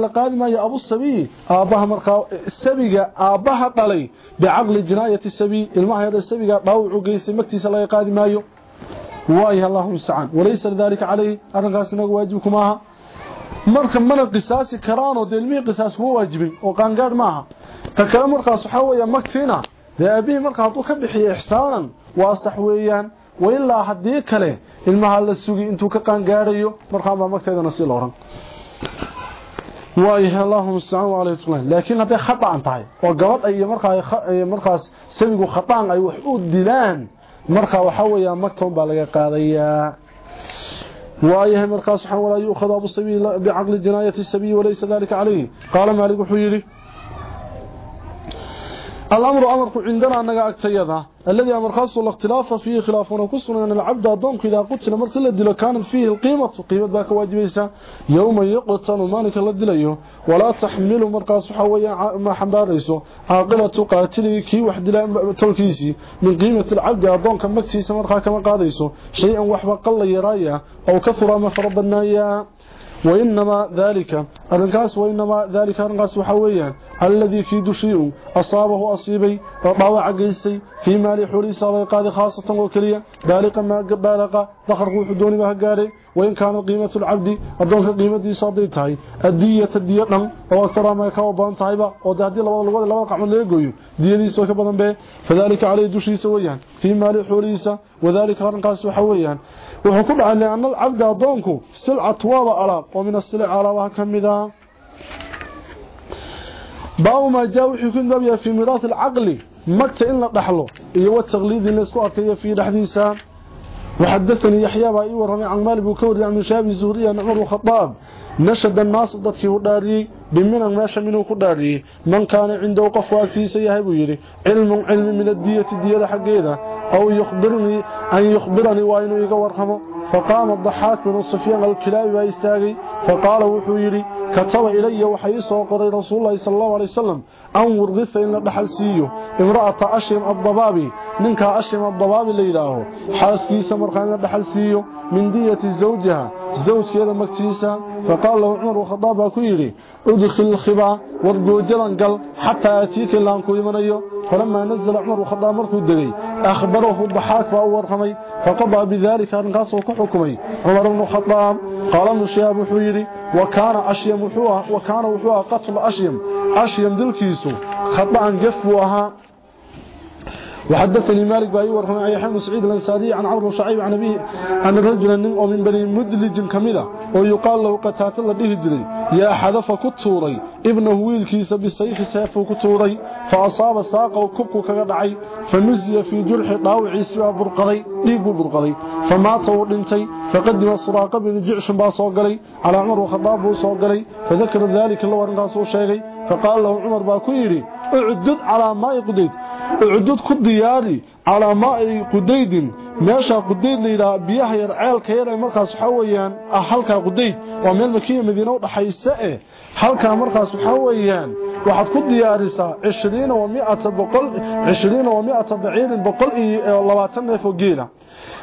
la qaadi maayo abu sabiyi aabbaha markaa sabiga aabbaha dhalay bicaqli jinaayati sabiy ilmaha yadha sabiga dhaawac u geystay magtiisa laga qaadi maayo. Waayahay allahuma mustacaan walaysa lidaalika calayhi. Arrinkaas inaga waajib kuma aha marka mana qisaasi karaanoo dee ilmihii qisaas kuma waajibin oo qaangaadh maaha. Ta kale markaas waxaa weeya magtiina dee aabihii marka hadduu ka bixiyo ixsaanan waa sax weeyaan. Wailaa haddii kale ilmaha la sugi intuu ka qaangaadhayo markaanbaa magteedana si la oran waayahay allahuma mustacaan waaleyh tqlan laakiin hadday khata'an tahay oo gabadha iyo markaa markaas sabigu khata'an ay wax u dilaan marka waxa weeyaa magtoon baa laga qaadayaa waayahay markaas waxaan walaa yuukhadu abu sabiil bicaqli jinaayati sabiyi walaysa dalika calayhi qaala maalik wuxuu الأمر أمرك عندنا أنك أكتيدا الذي أمر خاصه الاختلاف فيه خلافنا كسنا أن العبد أدونك إذا قتل مرك الذي لو كانت فيه القيمة. قيمة باك واجبيسا يوم يقتل مالك الذي ولا تحمل مرقاس حويا ما حمباريسو عاقلة قاتلي كي وحد تلكيسي من قيمة العبد أدونك مكتيس مرقا كما قاديسو شيئا وحبا قل يرايا. أو كثر ما فرب النايا وإنما ذلك أرنكاس وإنما ذلك أرنكاس وحويا الذي في دشيء أصابه أصيبي وضاوع قيسي في مال صالي قادي خاصة وكليا بالغا ما بالغ ذخر روح دوني ما هقاري وإن كان قيمة العبد أدونك قيمة دي الدية الدية نم وأكثر ما يكاوبان تهيبا ودهدي لبضا لبضا لبضا قعمل ليقوي دية دي سوك بدن به. فذلك عليه دشي سويا. في مال حوليسا وذلك أرنكاس وحويا. وحكم على أن العبد أدونك سلعة وضع ألاق ومن السلع على الله كم ذا باو ما جاوح يكون ذا في مراث العقل مكت إن لطحله إيوة تغليد إن يسقع في الحديثة وحدثني يحيى بأي ورمي عن مالب وكوري عن شابي زوريا نعمر وخطاب dadkii u dhaariyey biminan meesha minuu ku dhaariyey man kaana cindahu qofku agtiisa yahay buu yidhi cilmun cilmi min adiyati diyada xaggeeda أو يخبرني أن يخبرني وإنه يقورهم فقام الضحاك بن صفيان الكلاب وإستاغي فقال كتب إلي وحيص وقري رسول الله صلى الله عليه وسلم أنور غثة إن دحل سيو. امرأة أشم الضبابي ننكا أشم الضبابي إلهه. حاسكي سمرخان دحل سيو. من دية زوجها. زوج كذا مكتيسة فقال له عمر وخطاب كيري ادخل الخبا وارجو جلن قل حتى أتيك اللي أنكو يمنيه فلما نزل عمر وخطاب مركو الدقي أخبره الضحاك وأول خمي فقضى بذلك أنقاصه كحكمي. عمر بن الخطاب قال المشياب حويري وكان أشيم حوا وكان حوا قتل أشيم. أشيم دلكيسو خطأ قفوها وحدثني مالك بأي ورحمه يحيى بن سعيد الأنصاري عن عمرو شعيب عن أبي ان رجلا من بني مدلج كميدا ويقال له قتات الله ديه جري يا حذف كتوري ابنه ويلكيس بالسيف سيف كتوري. فأصاب ساقه وكبك كغا دحي فنزي في جرح داوعيس برقدي ديب برقدي فمات ودنتي فقدم السراقه بن جعش با سو غلي على عمر وخطاب بو سو غلي فذكر ذلك الله ورنقاس شيغي فقال له عمر با كيري اعدد على ما يقضي markaas waxaa weeyaan ah halkaa qudayd waa meel makiya madiina u dhaxaysa eh halkaa markaas waxaa weeyaan waxaad ku diyaarisaa cishriina wa miata boqol cishriina wa miata baciirin boqol iyo labaatan neef oo geela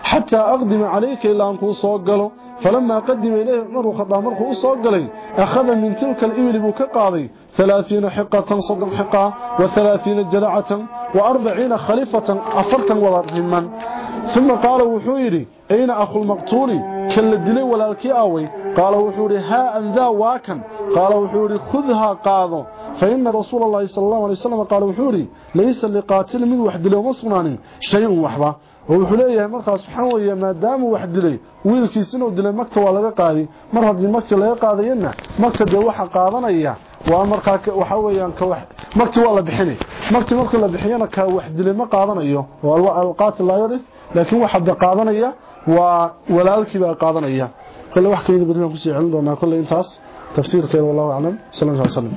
xataa aqdima calayka ilaa aan kuu soo galo فلما قدم إليه عمر الخطاب مرخو أصوغلي أخذ من تلك الإبل بكقاضي ثلاثين حقة صدق حقة وثلاثين جدعة وأربعين خليفة أفرتا وضرهما ثم قال وحويري أين أخو المقتول؟ كل الدلي ولا الكياوي قال وحوري ها أن ذا واكا قال وحوري خذها قاضو. فإن رسول الله صلى الله عليه وسلم قال وحوري ليس لقاتل من وحد له مصنان شيء وحبا waxaa weeye maadaama wax dilay wiilkiisina uu dilay magta waa laga qaaday mar haddii magta laga qaadayana magta dee waxa qaadanaya waa markaa waxa weeyaan ka wax magti waa la bixinay magti marka la bixiyana ka wax dilay ma qaadanayo waa alqaatil la yarith laakiin waxa da qaadanaya waa walaalkii baa qaadanaya kale wax kale badana ku sii celin doonaa kale intaas tafsiirkeeda wallahu a'lam sallallahu alayhi wasallam